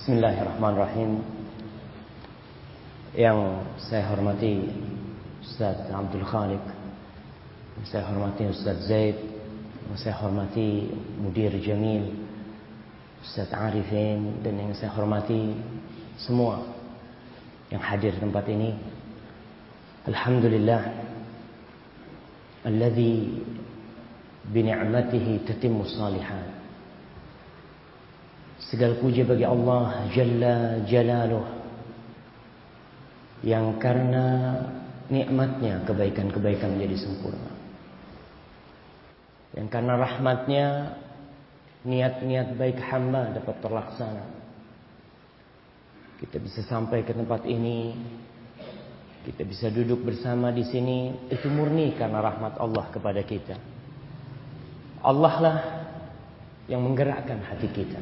Bismillahirrahmanirrahim Yang saya hormati Ustaz Abdul Khalik Yang saya hormati Ustaz Zaid Yang saya hormati Mudir Jamil Ustaz Arifin Dan yang saya hormati Semua Yang hadir di tempat ini Alhamdulillah Alladhi Bini'matihi tatimu salihan Segala puji bagi Allah Jalla Jalaluh Yang karena nikmatnya kebaikan-kebaikan menjadi sempurna. Yang karena rahmatnya Niat-niat baik hamba dapat terlaksana. Kita bisa sampai ke tempat ini Kita bisa duduk bersama di sini Itu murni karena rahmat Allah kepada kita. Allah lah yang menggerakkan hati kita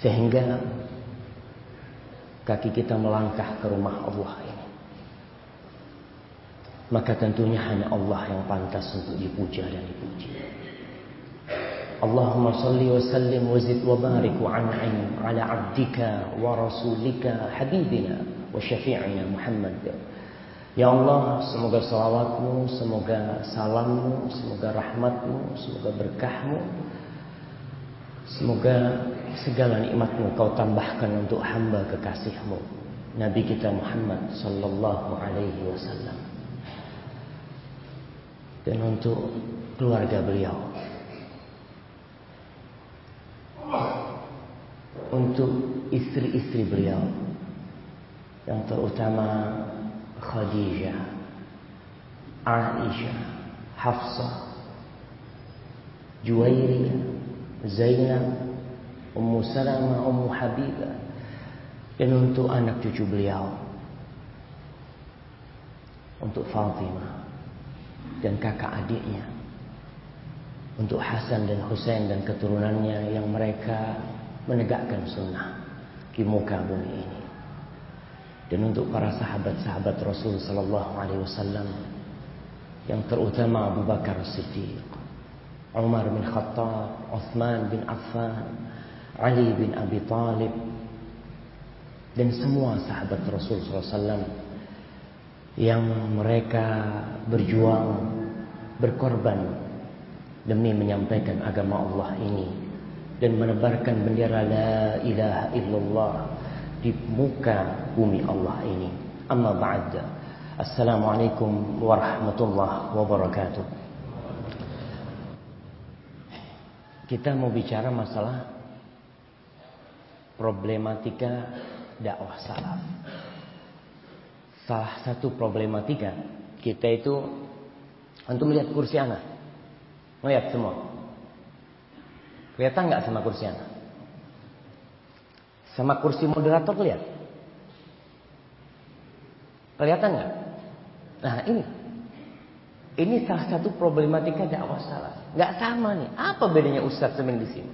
sehingga kaki kita melangkah ke rumah Allah ini. Maka tentunya hanya Allah yang pantas untuk dipuja dan dipuji. Allahumma salli wa sallim wa zid wa barik wa an'im ala abdika wa rasulika habibina wa syafi'ina Muhammad. Ya Allah, semoga salawatmu, semoga salammu, semoga rahmatmu, semoga berkahmu, semoga segala nikmatmu kau tambahkan untuk hamba kekasihmu Nabi kita Muhammad sallallahu alaihi wasallam. Dan untuk keluarga beliau. Untuk istri-istri beliau. Yang terutama Khadijah Aisyah Hafsah Juwairiyah Zainab Ummu Salamah, Ummu Habibah. Dan untuk anak cucu beliau. Untuk Fatimah. Dan kakak adiknya. Untuk Hasan dan Husain dan keturunannya yang mereka menegakkan sunnah di muka bumi ini. Dan untuk para sahabat-sahabat Rasul sallallahu alaihi wasallam yang terutama Abu Bakar Siddiq Umar bin Khattab Uthman bin Affan Ali bin Abi Talib dan semua sahabat Rasul SAW yang mereka berjuang berkorban demi menyampaikan agama Allah ini dan menebarkan bendera la ilaha illallah di muka bumi Allah ini. Amma ba'd. Assalamualaikum warahmatullahi wabarakatuh. Kita mau bicara masalah problematika dakwah salaf. Salah satu problematika kita itu untuk melihat kursi anak. Melihat semua. Kelihatan nggak sama kursi anak? Sama kursi moderator lihat. Kelihatan nggak? Nah ini, ini salah satu problematika dakwah salaf. Nggak sama nih. Apa bedanya Ustadz Seming di sini?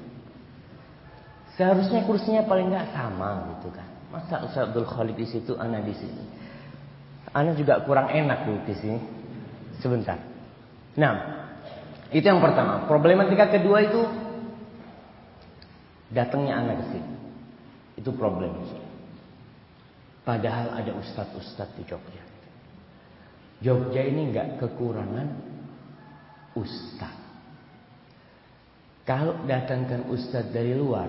Seharusnya kursinya paling nggak sama gitu kan. Masa Ustaz Abdul Khalid di situ, ana di sini. Ana juga kurang enak duduk di sini. Sebentar. Nah, itu yang pertama. Problematika kedua itu datangnya anak ke sini. Itu problem. Padahal ada ustadz-ustadz di Jogja. Jogja ini nggak kekurangan ustadz. Kalau datangkan ustadz dari luar,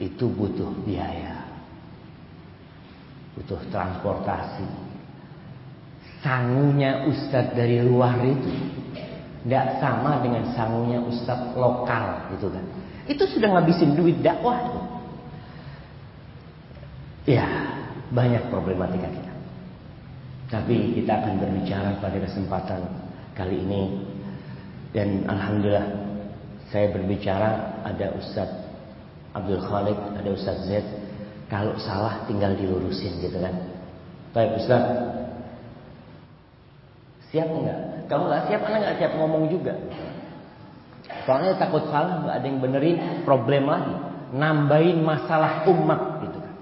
itu butuh biaya. Butuh transportasi. Sangunya ustadz dari luar itu tidak sama dengan sangunya ustadz lokal gitu kan. Itu sudah ngabisin duit dakwah. Ya, banyak problematika kita. Tapi kita akan berbicara pada kesempatan kali ini dan alhamdulillah saya berbicara ada Ustadz Abdul Khalid, ada Ustaz Z. Kalau salah tinggal dilurusin gitu kan. Baik Ustaz. Siap enggak? Kalau enggak siap, anak enggak siap ngomong juga. Soalnya takut salah, enggak ada yang benerin, problem lagi. Nambahin masalah umat gitu kan.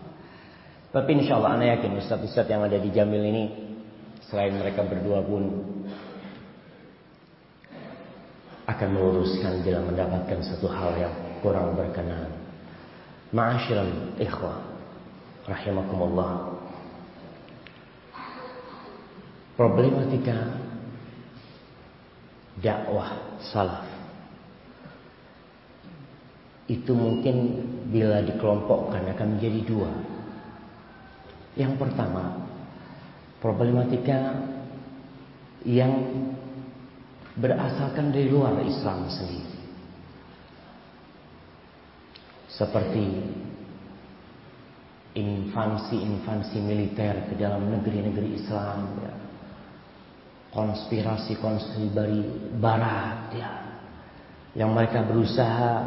Tapi insya Allah anak yakin Ustaz-Ustaz yang ada di Jamil ini selain mereka berdua pun akan meluruskan bila mendapatkan satu hal yang kurang berkenan. Ma'asyiral ikhwah rahimakumullah. Problematika dakwah salaf itu mungkin bila dikelompokkan akan menjadi dua. Yang pertama, problematika yang berasalkan dari luar Islam sendiri. Seperti infansi-infansi militer ke dalam negeri-negeri Islam ya. Konspirasi-konspirasi dari barat ya. Yang mereka berusaha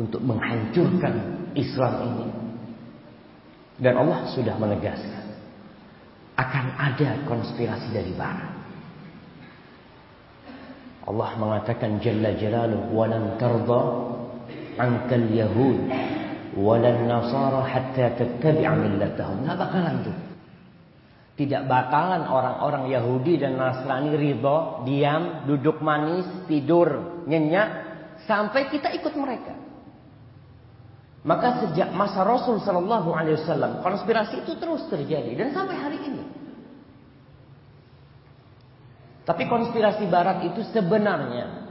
untuk menghancurkan Islam ini. Dan Allah sudah menegaskan akan ada konspirasi dari barat. Allah mengatakan Jalla Jalaluhu walan tarda ankal yahud walan nasara hatta tattabi'a millatahum. Enggak bakalan tuh. Tidak bakalan orang-orang Yahudi dan Nasrani ridho, diam, duduk manis, tidur, nyenyak sampai kita ikut mereka. Maka sejak masa Rasul Shallallahu Alaihi Wasallam konspirasi itu terus terjadi dan sampai hari ini. Tapi konspirasi Barat itu sebenarnya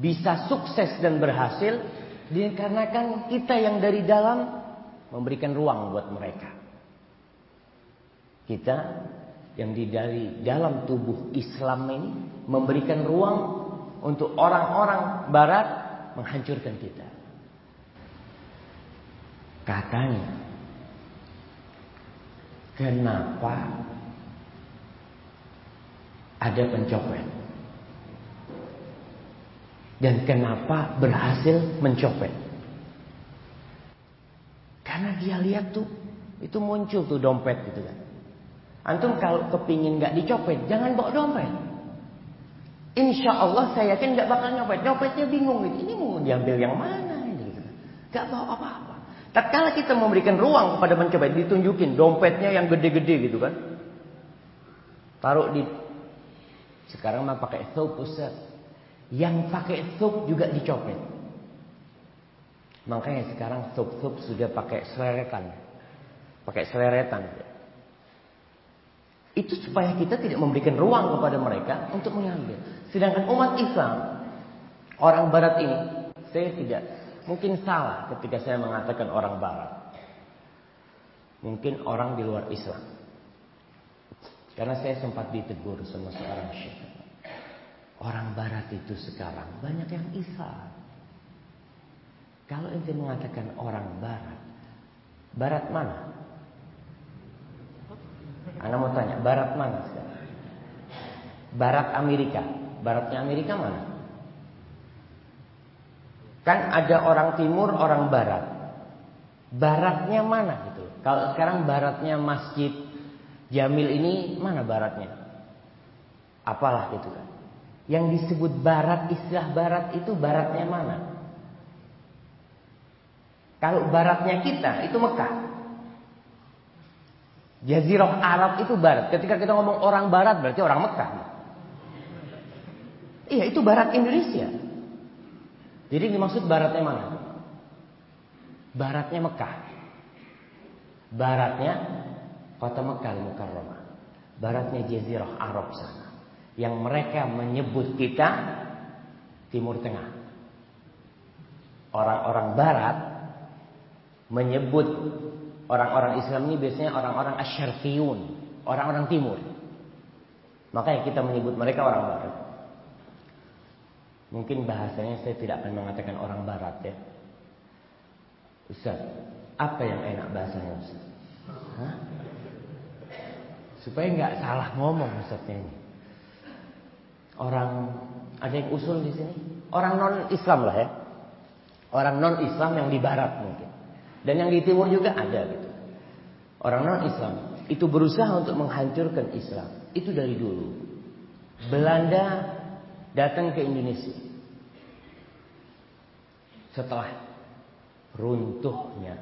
bisa sukses dan berhasil dikarenakan kita yang dari dalam memberikan ruang buat mereka. Kita yang di dari dalam tubuh Islam ini memberikan ruang untuk orang-orang Barat menghancurkan kita. Katanya, kenapa ada pencopet? Dan kenapa berhasil mencopet? Karena dia lihat tuh, itu muncul tuh dompet gitu kan. Antum kalau kepingin nggak dicopet, jangan bawa dompet. Insya Allah saya yakin nggak bakal nyopet. Nyopetnya bingung gitu. Ini mau diambil yang mana? Gitu. Gak bawa apa-apa. Tatkala kita memberikan ruang kepada mencopet, ditunjukin dompetnya yang gede-gede gitu kan. Taruh di sekarang mah pakai thup Ustaz. Yang pakai thup juga dicopet. Makanya sekarang thup-thup sudah pakai seleretan. Pakai seleretan. Itu supaya kita tidak memberikan ruang kepada mereka untuk mengambil. Sedangkan umat Islam, orang barat ini, saya tidak Mungkin salah ketika saya mengatakan orang barat. Mungkin orang di luar Islam. Karena saya sempat ditegur sama seorang syekh. Orang barat itu sekarang banyak yang Islam. Kalau ente mengatakan orang barat, barat mana? Anda mau tanya, barat mana sekarang? Barat Amerika. Baratnya Amerika mana? Kan ada orang timur, orang barat. Baratnya mana gitu. Kalau sekarang baratnya Masjid Jamil ini mana baratnya? Apalah gitu kan. Yang disebut barat, istilah barat itu baratnya mana? Kalau baratnya kita itu Mekah. Jazirah Arab itu barat. Ketika kita ngomong orang barat berarti orang Mekah. Iya, itu barat Indonesia. Jadi dimaksud baratnya mana? Baratnya Mekah. Baratnya kota Mekah Mukarramah. Baratnya Jazirah Arab sana. Yang mereka menyebut kita Timur Tengah. Orang-orang barat menyebut orang-orang Islam ini biasanya orang-orang asyarfiyun, orang-orang timur. Makanya kita menyebut mereka orang barat. Mungkin bahasanya saya tidak akan mengatakan orang barat ya. Ustaz, apa yang enak bahasanya Ustaz? Hah? Supaya nggak salah ngomong Ustaznya ini. Orang ada yang usul di sini? Orang non Islam lah ya. Orang non Islam yang di barat mungkin. Dan yang di timur juga ada gitu. Orang non Islam itu berusaha untuk menghancurkan Islam. Itu dari dulu. Belanda datang ke Indonesia. Setelah runtuhnya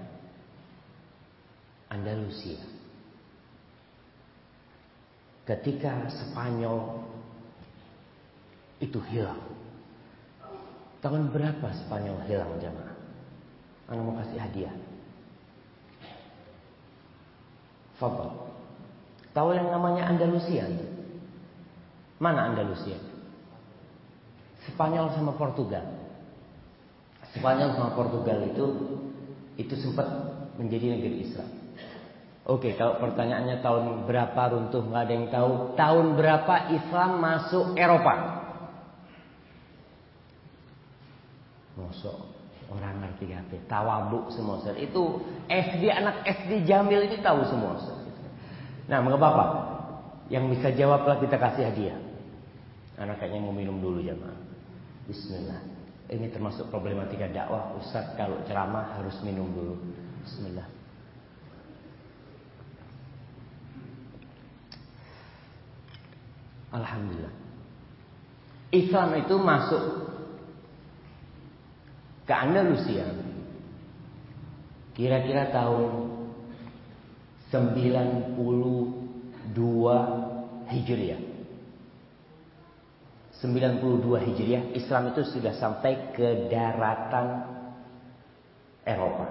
Andalusia. Ketika Spanyol itu hilang. Tahun berapa Spanyol hilang jamaah? Anda mau kasih hadiah. Fadal. Tahu yang namanya Andalusia? Mana Andalusia? Spanyol sama Portugal. Spanyol sama Portugal itu itu sempat menjadi negeri Islam. Oke, kalau pertanyaannya tahun berapa runtuh nggak ada yang tahu. Tahun berapa Islam masuk Eropa? Masuk orang ngerti apa? Tawabuk semua Ustaz. Itu SD anak SD Jamil ini tahu semua Ustaz. Nah, mengapa apa? Yang bisa jawablah kita kasih hadiah. Anak kayaknya mau minum dulu jamaah. Bismillah. Ini termasuk problematika dakwah. Ustaz kalau ceramah harus minum dulu. Bismillah. Alhamdulillah. Islam itu masuk ke Andalusia kira-kira tahun 92 Hijriah. 92 Hijriah Islam itu sudah sampai ke daratan Eropa.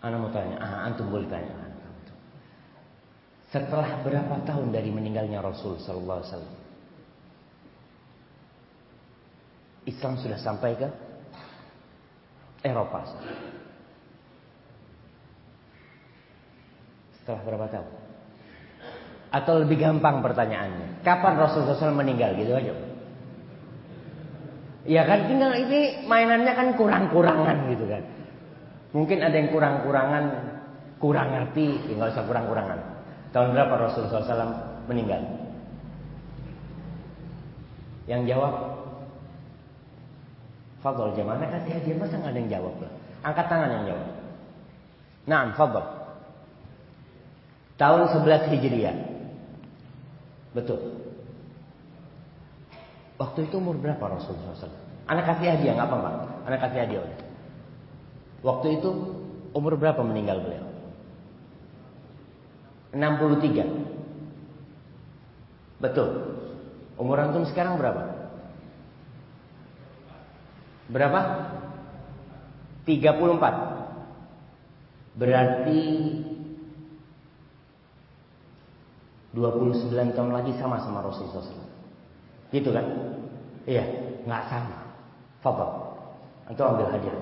Anda mau tanya, ah, antum boleh tanya. Setelah berapa tahun dari meninggalnya Rasul Sallallahu Alaihi Wasallam, Islam sudah sampai ke Eropa. Setelah berapa tahun? Atau lebih gampang pertanyaannya. Kapan Rasulullah SAW meninggal gitu aja. Ya kan tinggal ini mainannya kan kurang-kurangan gitu kan. Mungkin ada yang kurang-kurangan, kurang ngerti, ya nggak usah kurang-kurangan. Tahun berapa Rasulullah SAW meninggal? Yang jawab Fadol jamaah kasih hadiah masa nggak ada yang jawab lah. Angkat tangan yang jawab. Nah, Fadol. Tahun 11 Hijriah. Betul. Waktu itu umur berapa Rasulullah SAW? Anak kasih hadiah nggak apa-apa. Anak kasih hadiah udah. Waktu itu umur berapa meninggal beliau? 63. Betul. Umur antum sekarang berapa? Berapa? 34. Berarti 29 tahun lagi sama sama Rasulullah SAW. Gitu kan? Iya, nggak sama. Fadl. Antum ambil hadiah.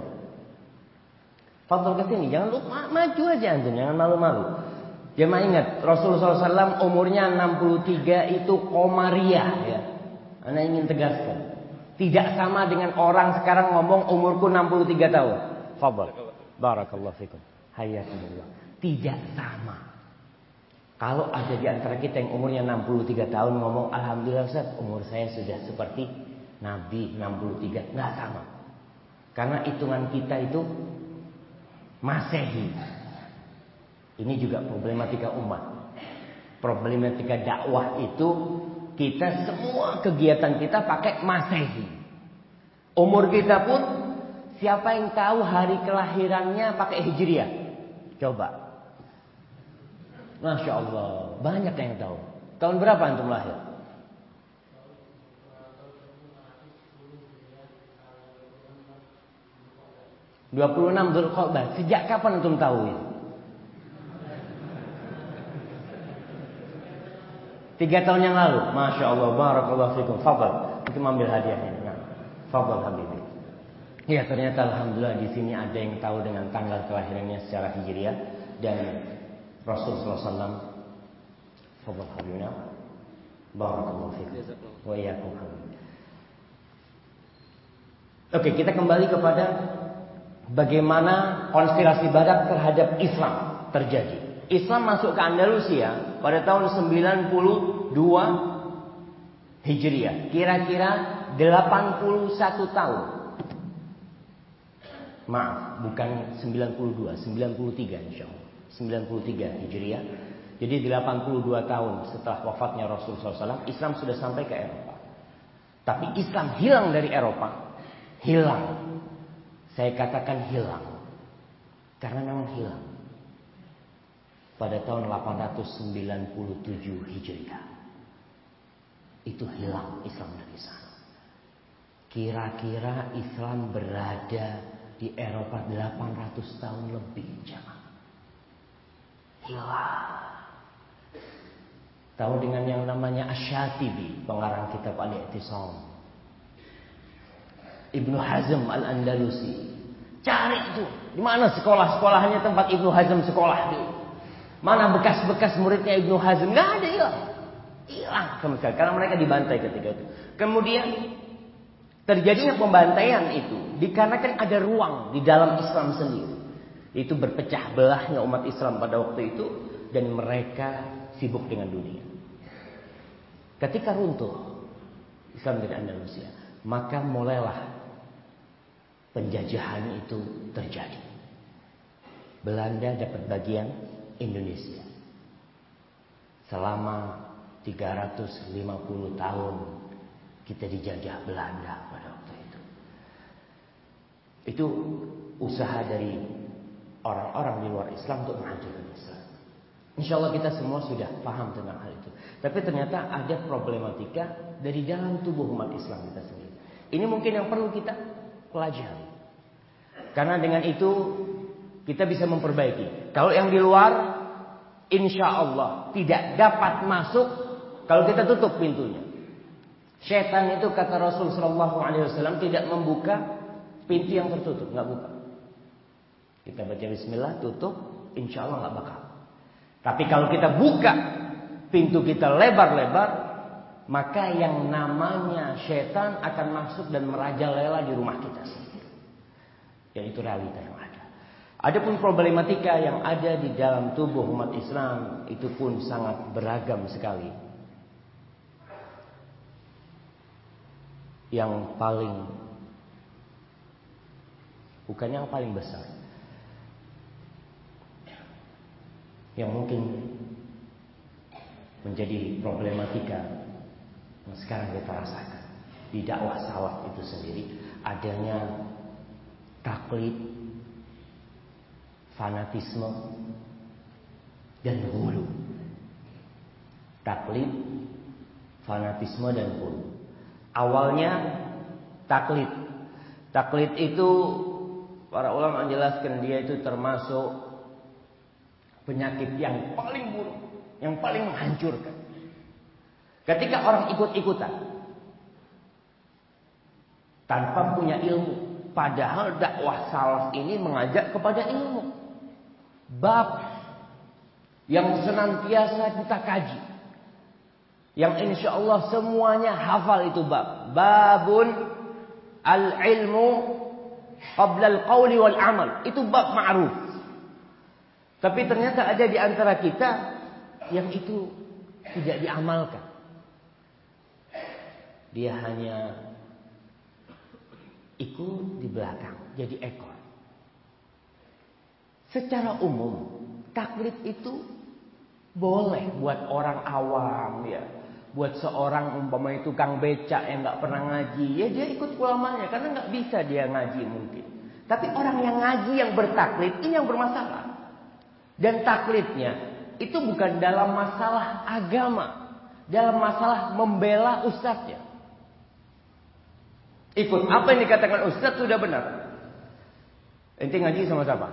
Fadl ke sini, jangan lupa maju aja antum, jangan malu-malu. Jemaah ingat, Rasulullah SAW umurnya 63 itu komariah ya. Anda ingin tegaskan. Tidak sama dengan orang sekarang ngomong umurku 63 tahun. Fadl. Barakallahu fikum. Hayakumullah. Tidak sama. Kalau ada di antara kita yang umurnya 63 tahun ngomong Alhamdulillah Ustaz umur saya sudah seperti Nabi 63 nggak sama. Karena hitungan kita itu Masehi. Ini juga problematika umat. Problematika dakwah itu Kita semua kegiatan kita pakai Masehi. Umur kita pun Siapa yang tahu hari kelahirannya pakai Hijriah? Coba Masya Allah, banyak yang tahu. Tahun berapa antum lahir? Dua puluh enam. Sejak kapan antum tahu itu? Tiga tahun yang lalu. Masya Allah. Barakallahu fikum. Fadal. Itu ambil hadiahnya. Nah, Fadal Habibi. Ya ternyata Alhamdulillah di sini ada yang tahu dengan tanggal kelahirannya secara hijriah dan Rasulullah SAW Fadal Habibina Barakallahu fikum. Wa iyakum Oke kita kembali kepada Bagaimana konspirasi barat terhadap Islam terjadi. Islam masuk ke Andalusia pada tahun 92 Hijriah. Kira-kira 81 tahun. Maaf, bukan 92, 93 insya Allah 93 Hijriah. Jadi 82 tahun setelah wafatnya Rasulullah SAW, Islam sudah sampai ke Eropa. Tapi Islam hilang dari Eropa. Hilang. Saya katakan hilang. Karena memang hilang. Pada tahun 897 Hijriah. Itu hilang Islam dari sana. Kira-kira Islam berada di Eropa 800 tahun lebih, jangan. Hilang. Tahu dengan yang namanya Asyatibi, pengarang kitab Al-I'tisam. Ibnu Hazm Al-Andalusi. Cari itu. Di mana sekolah-sekolahnya tempat Ibnu Hazm sekolah dulu. Mana bekas-bekas muridnya Ibnu Hazm? Nggak ada hilang. Hilang sama sekali. Karena mereka dibantai ketika itu. Kemudian terjadinya pembantaian itu dikarenakan ada ruang di dalam Islam sendiri. Itu berpecah belahnya umat Islam pada waktu itu dan mereka sibuk dengan dunia. Ketika runtuh Islam dari Andalusia, maka mulailah penjajahan itu terjadi. Belanda dapat bagian Indonesia. Selama 350 tahun kita dijajah Belanda pada waktu itu. Itu usaha dari orang-orang di luar Islam untuk menghancurkan Islam. Insya Allah kita semua sudah paham tentang hal itu. Tapi ternyata ada problematika dari dalam tubuh umat Islam kita sendiri. Ini mungkin yang perlu kita pelajari. Karena dengan itu kita bisa memperbaiki. Kalau yang di luar, insya Allah tidak dapat masuk kalau kita tutup pintunya. Setan itu kata Rasul Shallallahu Alaihi tidak membuka pintu yang tertutup, nggak buka. Kita baca Bismillah, tutup, insya Allah nggak bakal. Tapi kalau kita buka pintu kita lebar-lebar, maka yang namanya setan akan masuk dan merajalela di rumah kita sendiri. Dan itu realita yang ada. Adapun problematika yang ada di dalam tubuh umat Islam itu pun sangat beragam sekali. Yang paling bukan yang paling besar yang mungkin menjadi problematika yang sekarang kita rasakan di dakwah salaf itu sendiri adanya taklid, fanatisme dan hulu. Taklid, fanatisme dan hulu. Awalnya taklid. Taklid itu para ulama menjelaskan dia itu termasuk Penyakit yang paling buruk, yang paling menghancurkan. Ketika orang ikut-ikutan tanpa punya ilmu, padahal dakwah salaf ini mengajak kepada ilmu. Bab yang senantiasa kita kaji. Yang insya Allah semuanya hafal itu bab. Babun al-ilmu qabla al-qawli wal amal. Itu bab ma'ruf. Tapi ternyata ada di antara kita yang itu tidak diamalkan. Dia hanya ikut di belakang, jadi ekor. Secara umum, taklid itu boleh buat orang awam ya. Buat seorang umpama itu kang becak yang nggak pernah ngaji, ya dia ikut ulamanya karena nggak bisa dia ngaji mungkin. Tapi orang yang ngaji yang bertaklid ini yang bermasalah. Dan taklidnya itu bukan dalam masalah agama, dalam masalah membela ustadznya. Ikut apa yang dikatakan ustadz sudah benar. Ente ngaji sama siapa?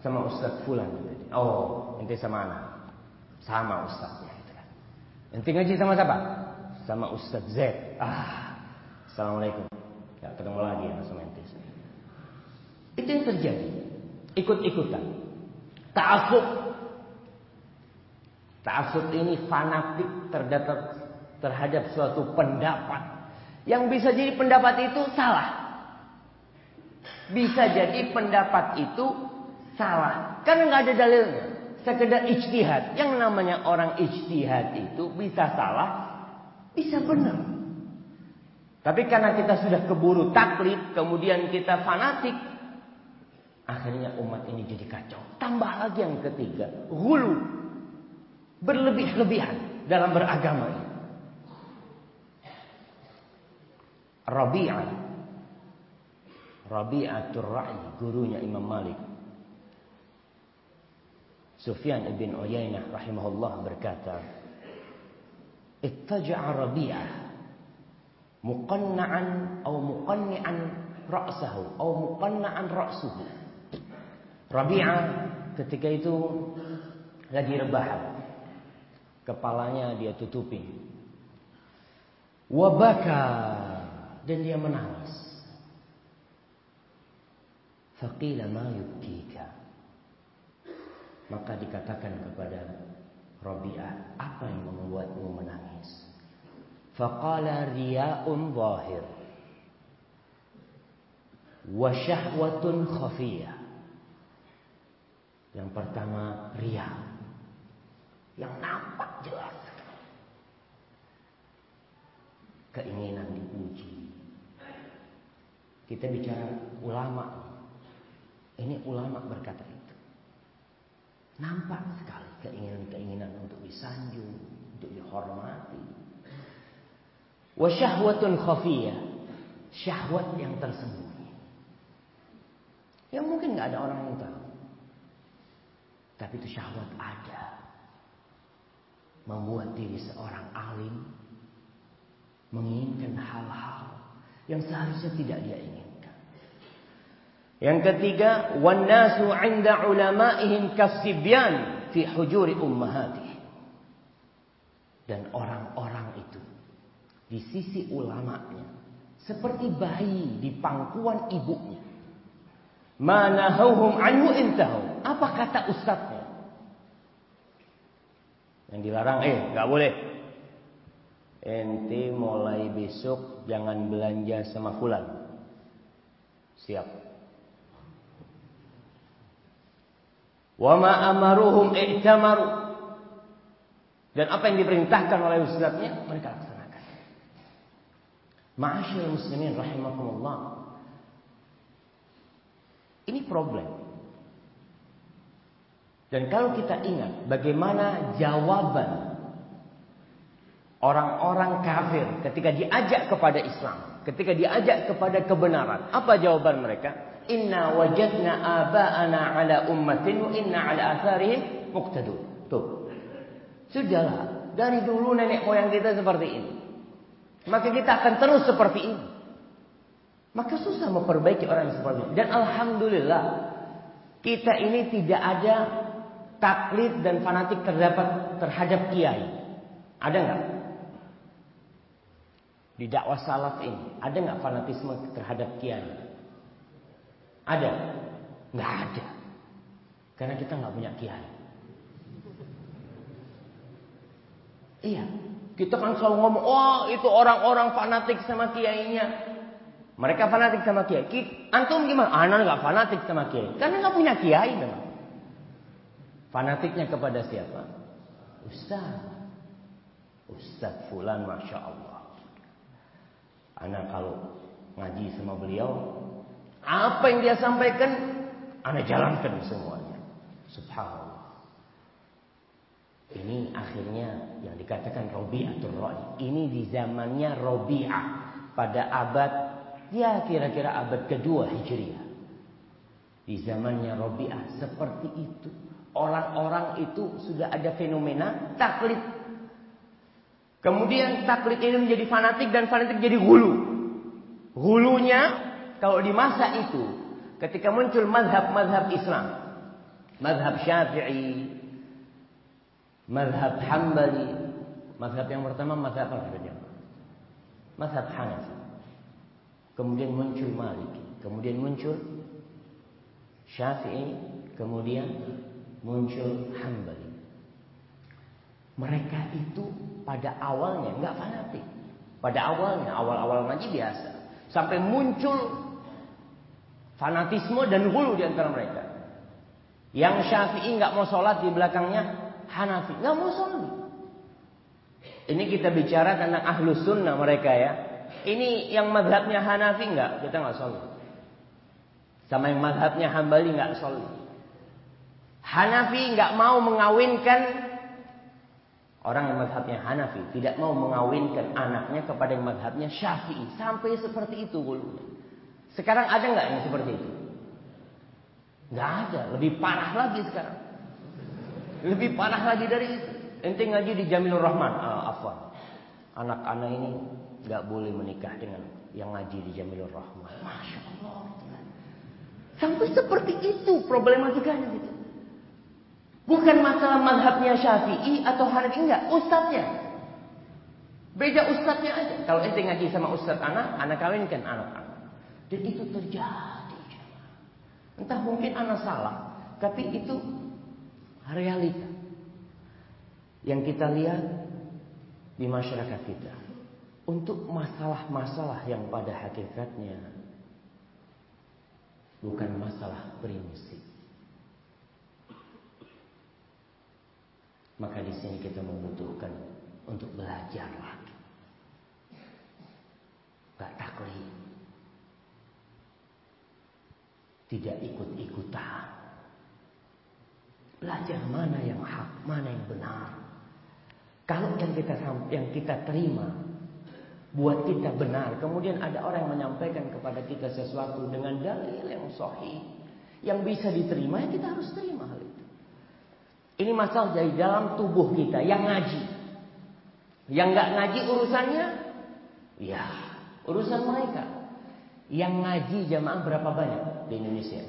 Sama ustadz fulan. Oh, ente sama anak. Sama ustadznya. Gitu kan. Ente ngaji sama siapa? Sama ustadz Z. Ah, assalamualaikum. Ya, ketemu lagi ya sama ente. Itu yang terjadi. Ikut-ikutan. Ta'asub. Ta'asub ini fanatik terhadap terhadap suatu pendapat yang bisa jadi pendapat itu salah. Bisa jadi pendapat itu salah karena nggak ada dalilnya. Sekedar ijtihad. Yang namanya orang ijtihad itu bisa salah, bisa benar. Tapi karena kita sudah keburu taklid, kemudian kita fanatik, Akhirnya umat ini jadi kacau. Tambah lagi yang ketiga, hulu. Berlebih-lebihan dalam beragama ini. Rabi'ah. Rabi'atul Ra'i, gurunya Imam Malik. Sufyan ibn Uyainah rahimahullah berkata, Ittaja'a Rabi'ah muqanna'an atau muqanni'an ra'sahu atau muqanna'an ra'suhu. Rabi'ah ketika itu lagi rebahan. Kepalanya dia tutupi. Wabaka dan dia menangis. Faqila ma yubkika. Maka dikatakan kepada Rabi'ah, apa yang membuatmu menangis? Faqala riya'un zahir. Wa syahwatun khafiyah. Yang pertama ria. Yang nampak jelas. Keinginan dipuji. Kita bicara ulama. Ini ulama berkata itu. Nampak sekali keinginan-keinginan untuk disanjung, untuk dihormati. Wa syahwatun khafiyah. Syahwat yang tersembunyi. Yang mungkin nggak ada orang yang tahu. Tapi itu syahwat ada. Membuat diri seorang alim menginginkan hal-hal yang seharusnya tidak dia inginkan. Yang ketiga, wannasu 'inda ulama'ihim kasibyan fi hujuri ummahatih. Dan orang-orang itu di sisi ulamanya seperti bayi di pangkuan ibunya. Manahum anhu intahu. Apa kata ustadznya? Yang dilarang, eh nggak boleh. Ente mulai besok jangan belanja sama fulan. Siap. Wa ma amaruhum. Dan apa yang diperintahkan oleh ustadznya mereka laksanakan. Ma'asyiral muslimin rahimakumullah. Ini problem. Dan kalau kita ingat bagaimana jawaban orang-orang kafir ketika diajak kepada Islam, ketika diajak kepada kebenaran, apa jawaban mereka? Inna wajadna aba'ana ala ummatin wa inna ala atharihim muqtadun. Tuh. Sudahlah, dari dulu nenek moyang kita seperti ini. Maka kita akan terus seperti ini. Maka susah memperbaiki orang seperti ini. Dan alhamdulillah kita ini tidak ada taklid dan fanatik terdapat terhadap kiai. Ada nggak? Di dakwah salaf ini ada nggak fanatisme terhadap kiai? Ada? Nggak ada. Karena kita nggak punya kiai. Iya, kita kan selalu ngomong, oh itu orang-orang fanatik sama kiainya. Mereka fanatik sama kiai. Antum gimana? Anak nggak fanatik sama kiai, karena nggak punya kiai memang. Fanatiknya kepada siapa? Ustaz. Ustaz Fulan Masya Allah. Anak kalau ngaji sama beliau. Apa yang dia sampaikan. Anak jalankan semuanya. Subhanallah. Ini akhirnya yang dikatakan Robi'atul Ra'i. Ini di zamannya Robi'ah. Pada abad, ya kira-kira abad kedua Hijriah. Di zamannya Robi'ah. Seperti itu. Orang-orang itu sudah ada fenomena taklid. Kemudian taklid ini menjadi fanatik dan fanatik jadi hulu. Hulunya kalau di masa itu ketika muncul mazhab-mazhab Islam. Mazhab Syafi'i, mazhab Hambali. Mazhab yang pertama mazhab apa? Mazhab Hanafi. Kemudian muncul Maliki, kemudian muncul Syafi'i, kemudian muncul Hambali. Mereka itu pada awalnya nggak fanatik. Pada awalnya, awal-awal ngaji biasa. Sampai muncul fanatisme dan hulu di antara mereka. Yang Syafi'i nggak mau sholat di belakangnya Hanafi, nggak mau sholat. Ini kita bicara tentang ahlu sunnah mereka ya. Ini yang madhabnya Hanafi nggak, kita nggak sholat. Sama yang madhabnya Hambali nggak sholat. Hanafi nggak mau mengawinkan orang yang madhabnya Hanafi tidak mau mengawinkan anaknya kepada yang madhabnya Syafi'i sampai seperti itu dulu. Sekarang ada nggak yang seperti itu? Nggak ada, lebih parah lagi sekarang. Lebih parah lagi dari itu. Ente ngaji di Jamilur Rahman, ah, afwan. Anak-anak ini nggak boleh menikah dengan yang ngaji di Jamilur Rahman. Masya Allah. Sampai seperti itu problematikanya gitu. Bukan masalah madhabnya Syafi'i atau Hanafi enggak, ustadznya. Beda ustadznya aja. Kalau ente ngaji sama ustadz anak, anak kawinkan anak-anak. Dan itu terjadi. Entah mungkin anak salah, tapi itu realita. Yang kita lihat di masyarakat kita. Untuk masalah-masalah yang pada hakikatnya bukan masalah prinsip. Maka di sini kita membutuhkan untuk belajar lagi. Gak taklid. Tidak ikut-ikutan. Belajar mana yang hak, mana yang benar. Kalau yang kita yang kita terima buat kita benar, kemudian ada orang yang menyampaikan kepada kita sesuatu dengan dalil yang sahih, yang bisa diterima, ya kita harus terima hal itu. Ini masalah dari dalam tubuh kita yang ngaji. Yang nggak ngaji urusannya, ya urusan mereka. Yang ngaji jamaah berapa banyak di Indonesia?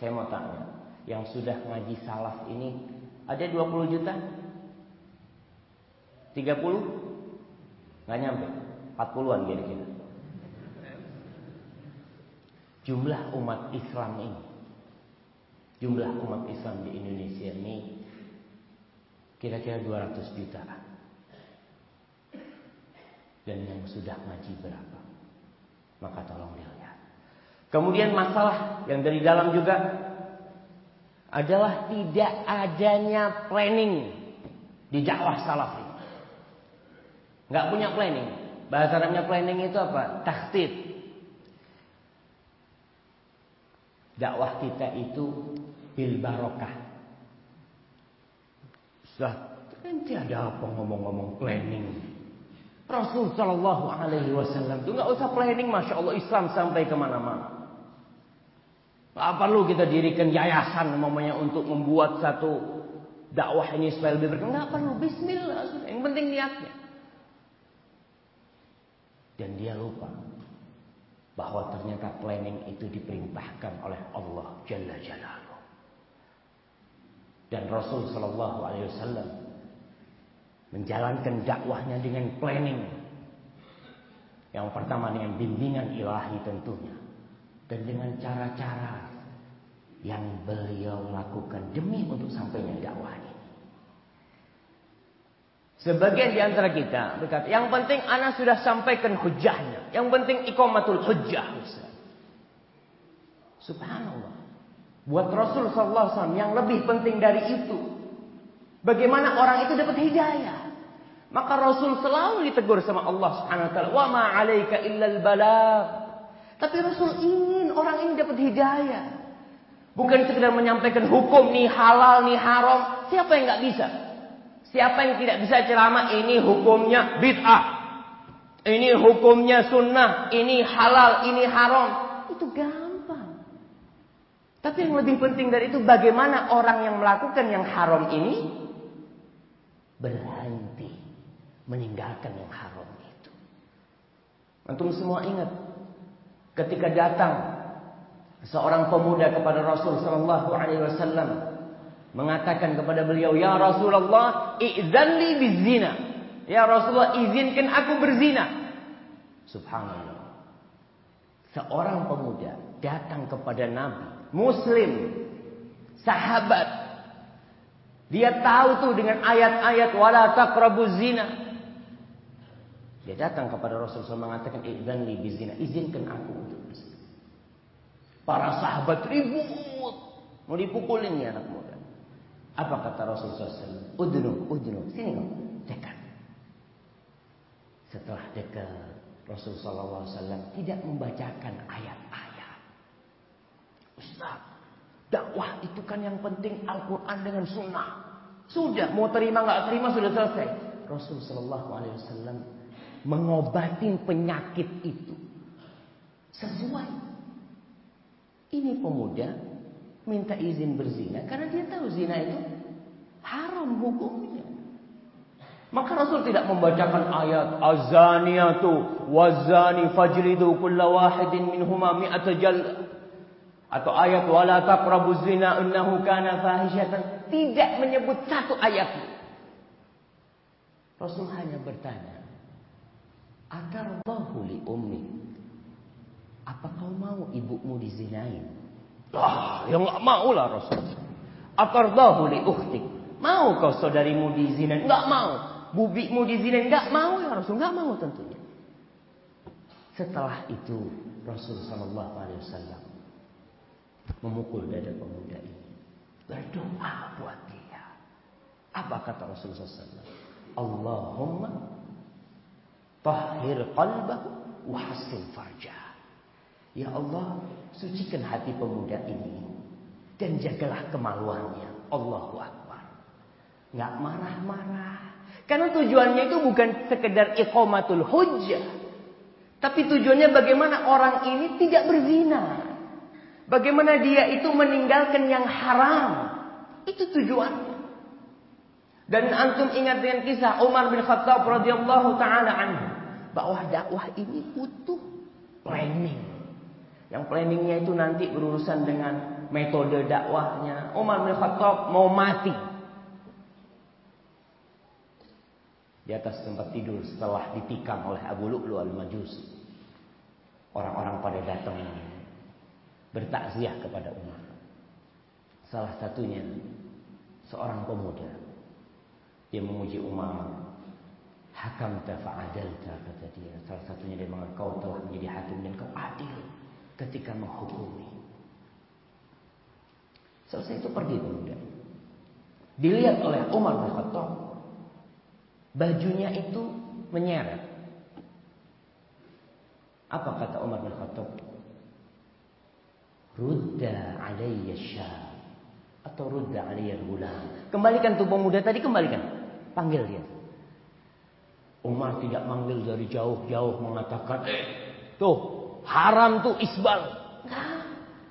Saya mau tanya, yang sudah ngaji salaf ini ada 20 juta? 30? Nggak nyampe, 40-an kira-kira. Jumlah umat Islam ini Jumlah umat Islam di Indonesia ini kira-kira 200 juta. Dan yang sudah ngaji berapa? Maka tolong dilihat. Kemudian masalah yang dari dalam juga adalah tidak adanya planning di dakwah salaf ini. Nggak punya planning. Bahasa Arabnya planning itu apa? Taktid. Dakwah kita itu bil barokah. Nanti ada apa ngomong-ngomong planning. Rasul Shallallahu Alaihi Wasallam itu nggak usah planning, masya Allah Islam sampai ke mana-mana. Gak perlu kita dirikan yayasan namanya untuk membuat satu dakwah ini supaya lebih berkembang. Nggak perlu, Bismillah. Yang penting niatnya. Dan dia lupa bahwa ternyata planning itu diperintahkan oleh Allah Jalla Jalla. Dan Rasul Shallallahu Alaihi Wasallam menjalankan dakwahnya dengan planning. Yang pertama dengan bimbingan ilahi tentunya. Dan dengan cara-cara yang beliau lakukan demi untuk sampainya dakwah ini. Sebagian di antara kita berkata, yang penting anak sudah sampaikan hujahnya. Yang penting ikomatul hujah. Subhanallah. Buat Rasul sallallahu alaihi wasallam yang lebih penting dari itu. Bagaimana orang itu dapat hidayah? Maka Rasul selalu ditegur sama Allah Subhanahu wa taala, "Wa ma 'alaika illal balagh." Tapi Rasul ingin orang ini dapat hidayah. Bukan sekedar menyampaikan hukum nih halal nih haram. Siapa yang nggak bisa? Siapa yang tidak bisa ceramah ini hukumnya bid'ah. Ini hukumnya sunnah, ini halal, ini haram. Itu gampang. Tapi yang lebih penting dari itu bagaimana orang yang melakukan yang haram ini berhenti meninggalkan yang haram itu. Antum semua ingat ketika datang seorang pemuda kepada Rasul sallallahu alaihi wasallam mengatakan kepada beliau, "Ya Rasulullah, idzanli bizina." Ya Rasulullah, izinkan aku berzina. Subhanallah. Seorang pemuda datang kepada Nabi muslim, sahabat. Dia tahu tuh dengan ayat-ayat wala taqrabuz zina. Dia datang kepada Rasulullah mengatakan idzan li bizina, izinkan aku untuk berzina. Para sahabat ribut, mau dipukulin ya anak muda. Apa kata Rasulullah SAW? Udnu, udnu, sini kamu, dekat. Setelah dekat, Rasulullah SAW tidak membacakan ayat-ayat. Ustaz, dakwah itu kan yang penting Al-Quran dengan sunnah. Sudah, mau terima nggak terima sudah selesai. Rasul Wasallam mengobatin penyakit itu sesuai. Ini pemuda minta izin berzina karena dia tahu zina itu haram hukumnya. Maka Rasul tidak membacakan ayat azaniyatu wazani fajridu kulla wahidin minhuma mi'ata jalla atau ayat wala taqrabu zina innahu kana fahishatan tidak menyebut satu ayat. Rasul hanya bertanya, "Atardahu li ummi?" Apa kau mau ibumu dizinain? Ah, ya enggak mau lah Rasul. Atardahu li ukhtik? Mau kau saudarimu dizinain? Enggak mau. Bubimu dizinain? Enggak mau ya Rasul, enggak mau tentunya. Setelah itu Rasul sallallahu alaihi wasallam memukul dada pemuda ini. Berdoa buat dia. Apa kata Rasulullah SAW? Allahumma tahhir qalbahu wa hassin farjah. Ya Allah, sucikan hati pemuda ini dan jagalah kemaluannya. Allahu Akbar. Nggak marah-marah. Karena tujuannya itu bukan sekedar iqamatul hujjah. Tapi tujuannya bagaimana orang ini tidak berzina. Bagaimana dia itu meninggalkan yang haram. Itu tujuannya. Dan antum ingat dengan kisah Umar bin Khattab radhiyallahu taala anhu bahwa dakwah ini butuh planning. Yang planningnya itu nanti berurusan dengan metode dakwahnya. Umar bin Khattab mau mati di atas tempat tidur setelah ditikam oleh Abu Lu'lu al-Majusi. Orang-orang pada datang bertakziah kepada Umar. Salah satunya seorang pemuda dia memuji Umar. Hakam fa'adalta kata dia. Salah satunya dia mengatakan kau telah menjadi hakim dan kau adil ketika menghukumi. Selesai itu pergi pemuda. Dilihat oleh Umar bin Khattab. Bajunya itu menyeret. Apa kata Umar bin Khattab? Rudda alayya syab. Atau rudda alayya gulam. Kembalikan tuh pemuda tadi, kembalikan. Panggil dia. Umar tidak manggil dari jauh-jauh mengatakan, eh, tuh haram tuh isbal. Nah,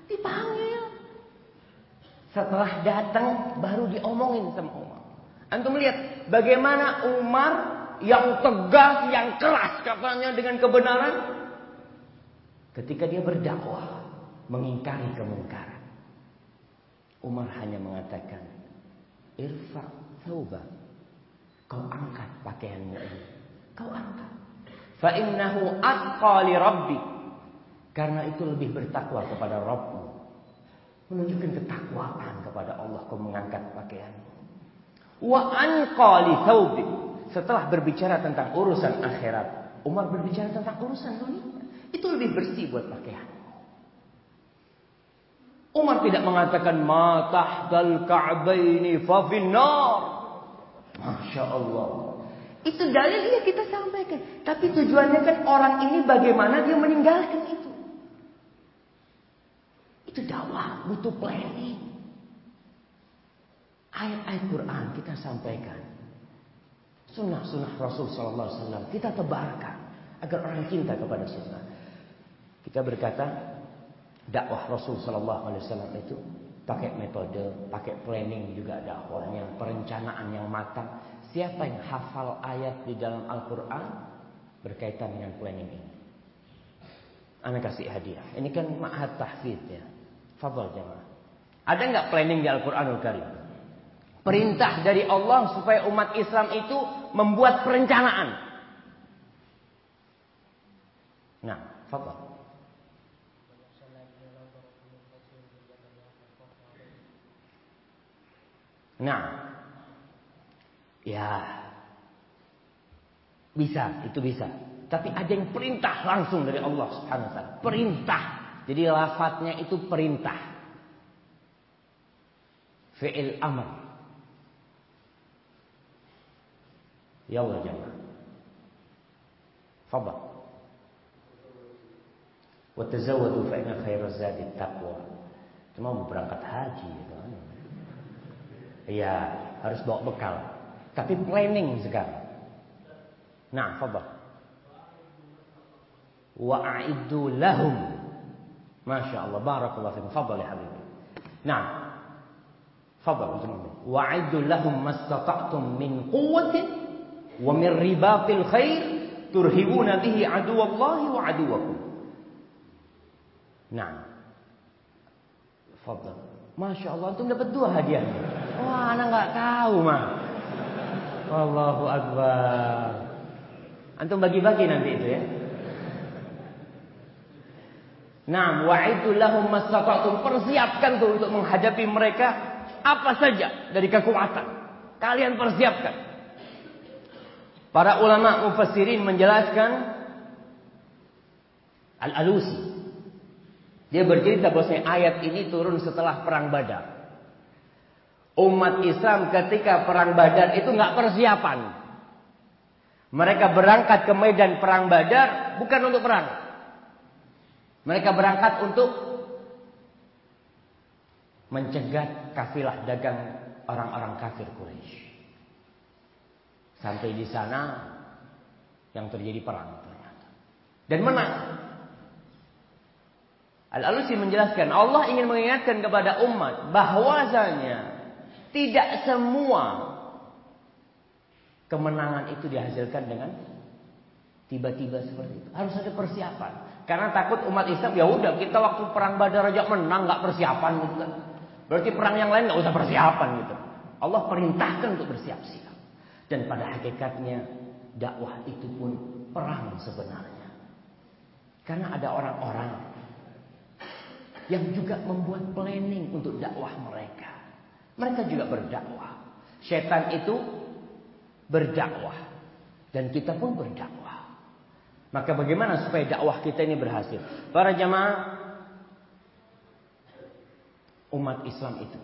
dipanggil. Setelah datang baru diomongin sama Umar. Antum lihat bagaimana Umar yang tegas, yang keras katanya dengan kebenaran. Ketika dia berdakwah, mengingkari kemungkaran. Umar hanya mengatakan, "Irfa thawba." Kau angkat pakaianmu ini. Kau angkat. Fa innahu rabbi. Karena itu lebih bertakwa kepada Rabbmu. Menunjukkan ketakwaan kepada Allah kau mengangkat pakaianmu. Wa anqa li. Setelah berbicara tentang urusan akhirat, Umar berbicara tentang urusan dunia. Itu lebih bersih buat pakaian. Umar tidak mengatakan ma tahdal ka'baini fa Masya Allah. Itu dalil yang kita sampaikan. Tapi tujuannya kan orang ini bagaimana dia meninggalkan itu. Itu dakwah, butuh planning. Ayat-ayat Quran kita sampaikan. Sunnah-sunnah Rasul Sallallahu Alaihi Wasallam kita tebarkan agar orang cinta kepada sunnah. Kita berkata, dakwah Rasul Sallallahu Alaihi Wasallam itu pakai metode, pakai planning juga dakwahnya, perencanaan yang matang. Siapa yang hafal ayat di dalam Al-Quran berkaitan dengan planning ini? Anak kasih hadiah. Ini kan ma'had tahfidz ya. Fadol jemaah. Ada nggak planning di Al-Quranul Karim? Perintah dari Allah supaya umat Islam itu membuat perencanaan. Nah, fadol. Nah, ya bisa, itu bisa. Tapi ada yang perintah langsung dari Allah Subhanahu. Perintah. Jadi lafadznya itu perintah. Fi'il amr. Ya Allah jemaah. Fadal. Wa tazawwadu fa inna khairaz zadi taqwa. Cuma mau berangkat haji gitu. Iya, harus bawa bekal. Tapi planning sekarang. Nah, fadhal. Wa a'iddu lahum. Masya Allah, barakallahu fikum. Fadhal ya habibi. Nah, fadhal. Wa a'iddu lahum mastata'tum min quwwatin Wa min ribatil khair turhibuna bihi aduwallahi wa aduwakum. Nah. Fadal. Masya Allah, antum dapat dua hadiah. Wah, anak nggak tahu mah. Allahu Akbar. Antum bagi-bagi nanti itu ya. Nah, wa itu lahum mastata'tum. Persiapkan tuh untuk menghadapi mereka apa saja dari kekuatan. Kalian persiapkan. Para ulama mufassirin menjelaskan Al-Alusi. Dia bercerita bahwa ayat ini turun setelah perang Badar. Umat Islam ketika perang Badar itu nggak persiapan. Mereka berangkat ke medan perang Badar bukan untuk perang. Mereka berangkat untuk mencegat kafilah dagang orang-orang kafir Quraisy. Sampai di sana yang terjadi perang ternyata. Dan menang. Al-Alusi menjelaskan Allah ingin mengingatkan kepada umat bahwasanya tidak semua kemenangan itu dihasilkan dengan tiba-tiba seperti itu. Harus ada persiapan. Karena takut umat Islam ya udah kita waktu perang Badar aja menang nggak persiapan gitu kan. Berarti perang yang lain nggak usah persiapan gitu. Allah perintahkan untuk bersiap-siap. Dan pada hakikatnya dakwah itu pun perang sebenarnya. Karena ada orang-orang yang juga membuat planning untuk dakwah mereka. Mereka juga berdakwah. Setan itu berdakwah dan kita pun berdakwah. Maka bagaimana supaya dakwah kita ini berhasil? Para jamaah umat Islam itu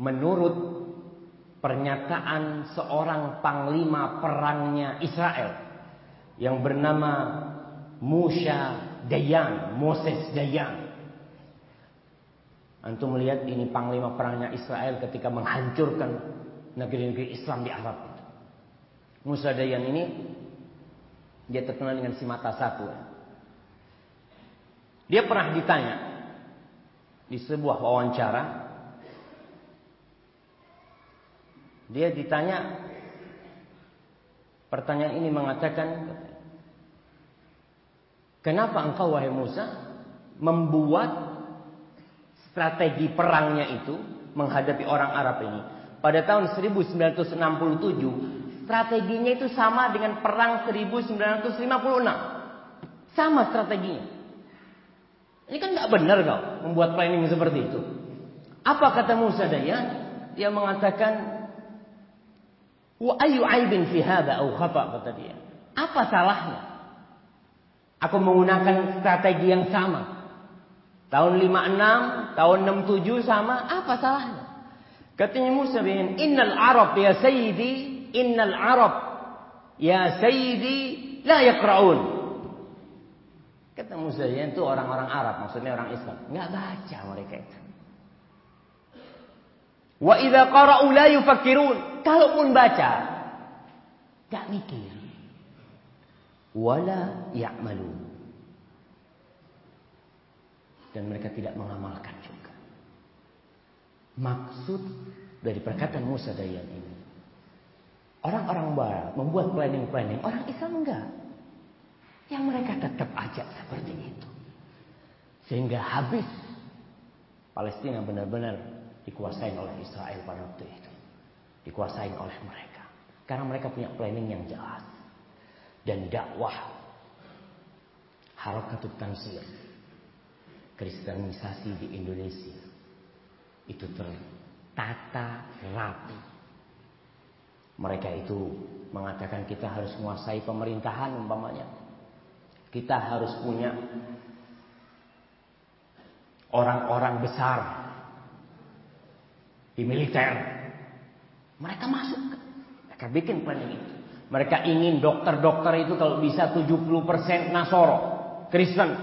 menurut pernyataan seorang panglima perangnya Israel yang bernama Musa Dayan, Moses Dayan. Antum melihat ini panglima perangnya Israel ketika menghancurkan negeri-negeri Islam di Arab. Musa Dayan ini dia terkenal dengan si mata satu. Dia pernah ditanya di sebuah wawancara. Dia ditanya pertanyaan ini mengatakan Kenapa engkau wahai Musa membuat strategi perangnya itu menghadapi orang Arab ini? Pada tahun 1967 strateginya itu sama dengan perang 1956. Sama strateginya. Ini kan nggak benar kau membuat planning seperti itu. Apa kata Musa Daya? Dia mengatakan Wa ayu aibin fi hadha au khata kata dia. Apa salahnya? Aku menggunakan strategi yang sama. Tahun 56, tahun 67 sama, apa salahnya? Katanya Musa bin Innal Arab ya Sayyidi innal Arab ya sayyidi la yaqraun. Kata Musa itu orang-orang Arab, maksudnya orang Islam, nggak baca mereka itu. Wa idza qara'u la yufakkirun. Kalaupun baca, nggak mikir. Wala ya'malun. Dan mereka tidak mengamalkan juga. Maksud dari perkataan Musa Dayan ini Orang-orang barat membuat planning-planning, orang Islam enggak. Yang mereka tetap aja seperti itu. Sehingga habis Palestina benar-benar dikuasai oleh Israel pada waktu itu. Dikuasai oleh mereka. Karena mereka punya planning yang jelas. Dan dakwah Harakatut Tansir Kristenisasi di Indonesia itu tertata rapi mereka itu mengatakan kita harus menguasai pemerintahan umpamanya. Kita harus punya orang-orang besar di militer. Mereka masuk. Mereka bikin planning itu. Mereka ingin dokter-dokter itu kalau bisa 70% Nasoro, Kristen.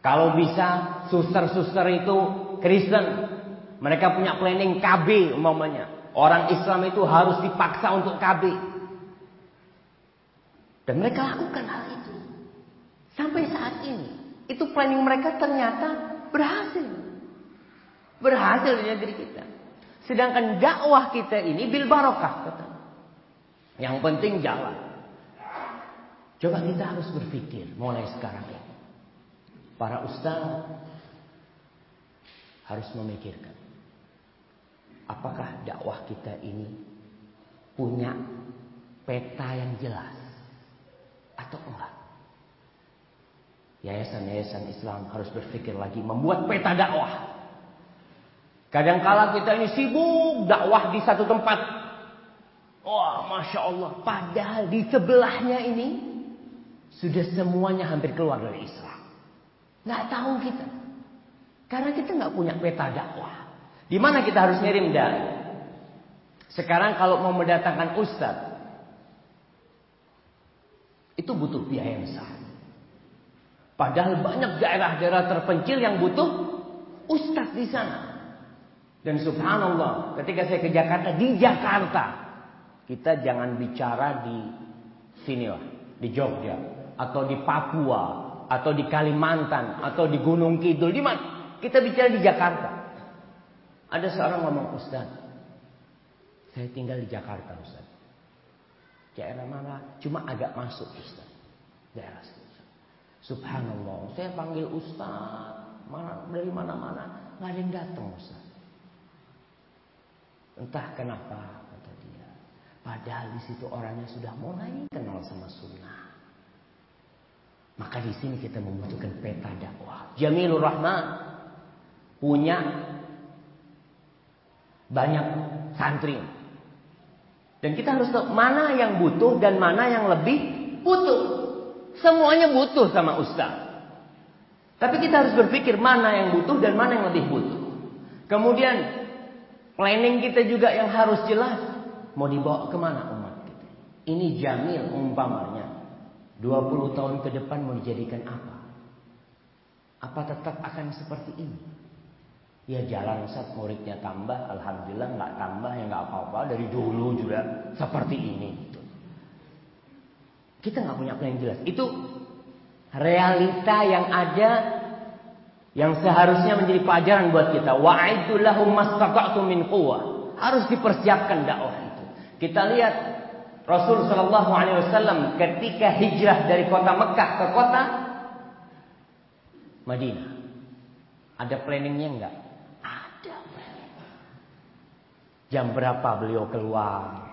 Kalau bisa suster-suster itu Kristen. Mereka punya planning KB umpamanya. Orang Islam itu harus dipaksa untuk KB. Dan mereka lakukan hal itu. Sampai saat ini. Itu planning mereka ternyata berhasil. Berhasil di negeri kita. Sedangkan dakwah kita ini bil barokah. Kata. Yang penting jalan. Coba kita harus berpikir mulai sekarang ini. Para ustaz harus memikirkan. Apakah dakwah kita ini punya peta yang jelas atau enggak? Yayasan-yayasan Islam harus berpikir lagi membuat peta dakwah. Kadangkala kita ini sibuk dakwah di satu tempat. Wah, masya Allah. Padahal di sebelahnya ini sudah semuanya hampir keluar dari Islam. Nggak tahu kita. Karena kita nggak punya peta dakwah. Di mana kita harus ngirim dai? Sekarang kalau mau mendatangkan ustadz, itu butuh biaya yang besar. Padahal banyak daerah-daerah terpencil yang butuh ustadz di sana. Dan subhanallah, ketika saya ke Jakarta, di Jakarta, kita jangan bicara di sini lah, di Jogja, atau di Papua, atau di Kalimantan, atau di Gunung Kidul, di mana? Kita bicara di Jakarta. Ada seorang ngomong, Ustaz, saya tinggal di Jakarta, Ustaz. Daerah mana? Cuma agak masuk, Ustaz. Daerah. Subhanallah, saya panggil Ustaz, mana dari mana-mana, nggak ada yang datang, Ustaz. Entah kenapa, kata dia. Padahal di situ orangnya sudah mulai kenal sama sunnah. Maka di sini kita membutuhkan peta dakwah. Jamilur Rahman punya banyak santri. Dan kita harus tahu mana yang butuh dan mana yang lebih butuh. Semuanya butuh sama ustaz. Tapi kita harus berpikir mana yang butuh dan mana yang lebih butuh. Kemudian planning kita juga yang harus jelas. Mau dibawa ke mana umat kita. Ini jamil umpamanya. 20 tahun ke depan mau dijadikan apa? Apa tetap akan seperti ini? Ya jalan saat muridnya tambah, alhamdulillah nggak tambah ya nggak apa-apa dari dulu juga seperti ini. Kita nggak punya plan jelas. Itu realita yang ada yang seharusnya menjadi pelajaran buat kita. Wa'iddu lahum min. Harus dipersiapkan dakwah itu. Kita lihat Rasul Shallallahu Alaihi Wasallam ketika hijrah dari kota Mekah ke kota Madinah. Ada planningnya enggak? Ada. Jam berapa beliau keluar?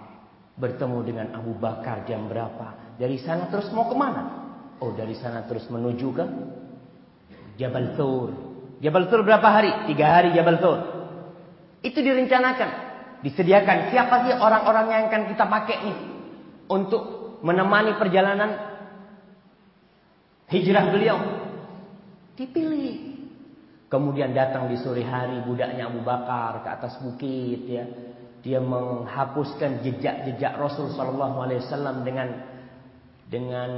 Bertemu dengan Abu Bakar jam berapa? Dari sana terus mau ke mana? Oh dari sana terus menuju ke Jabal Thur. Jabal Thur berapa hari? Tiga hari Jabal Thur. Itu direncanakan. Disediakan siapa sih orang-orang yang akan kita pakai nih. Untuk menemani perjalanan hijrah beliau. Dipilih. Kemudian datang di sore hari budaknya Abu Bakar ke atas bukit ya. Dia menghapuskan jejak-jejak Rasul Sallallahu Alaihi Wasallam dengan dengan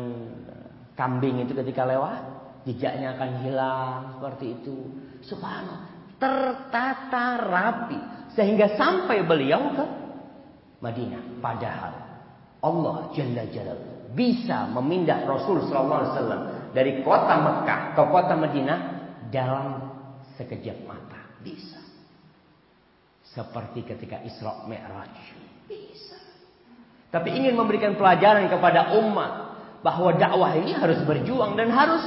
kambing itu ketika lewat jejaknya akan hilang seperti itu. Subhanallah, tertata rapi sehingga sampai beliau ke Madinah. Padahal Allah Jalla Jalla bisa memindah Rasul sallallahu alaihi wasallam dari kota Mekah ke kota Madinah dalam sekejap mata. Bisa. Seperti ketika Isra Mi'raj. Bisa. Tapi ingin memberikan pelajaran kepada umat bahwa dakwah ini harus berjuang dan harus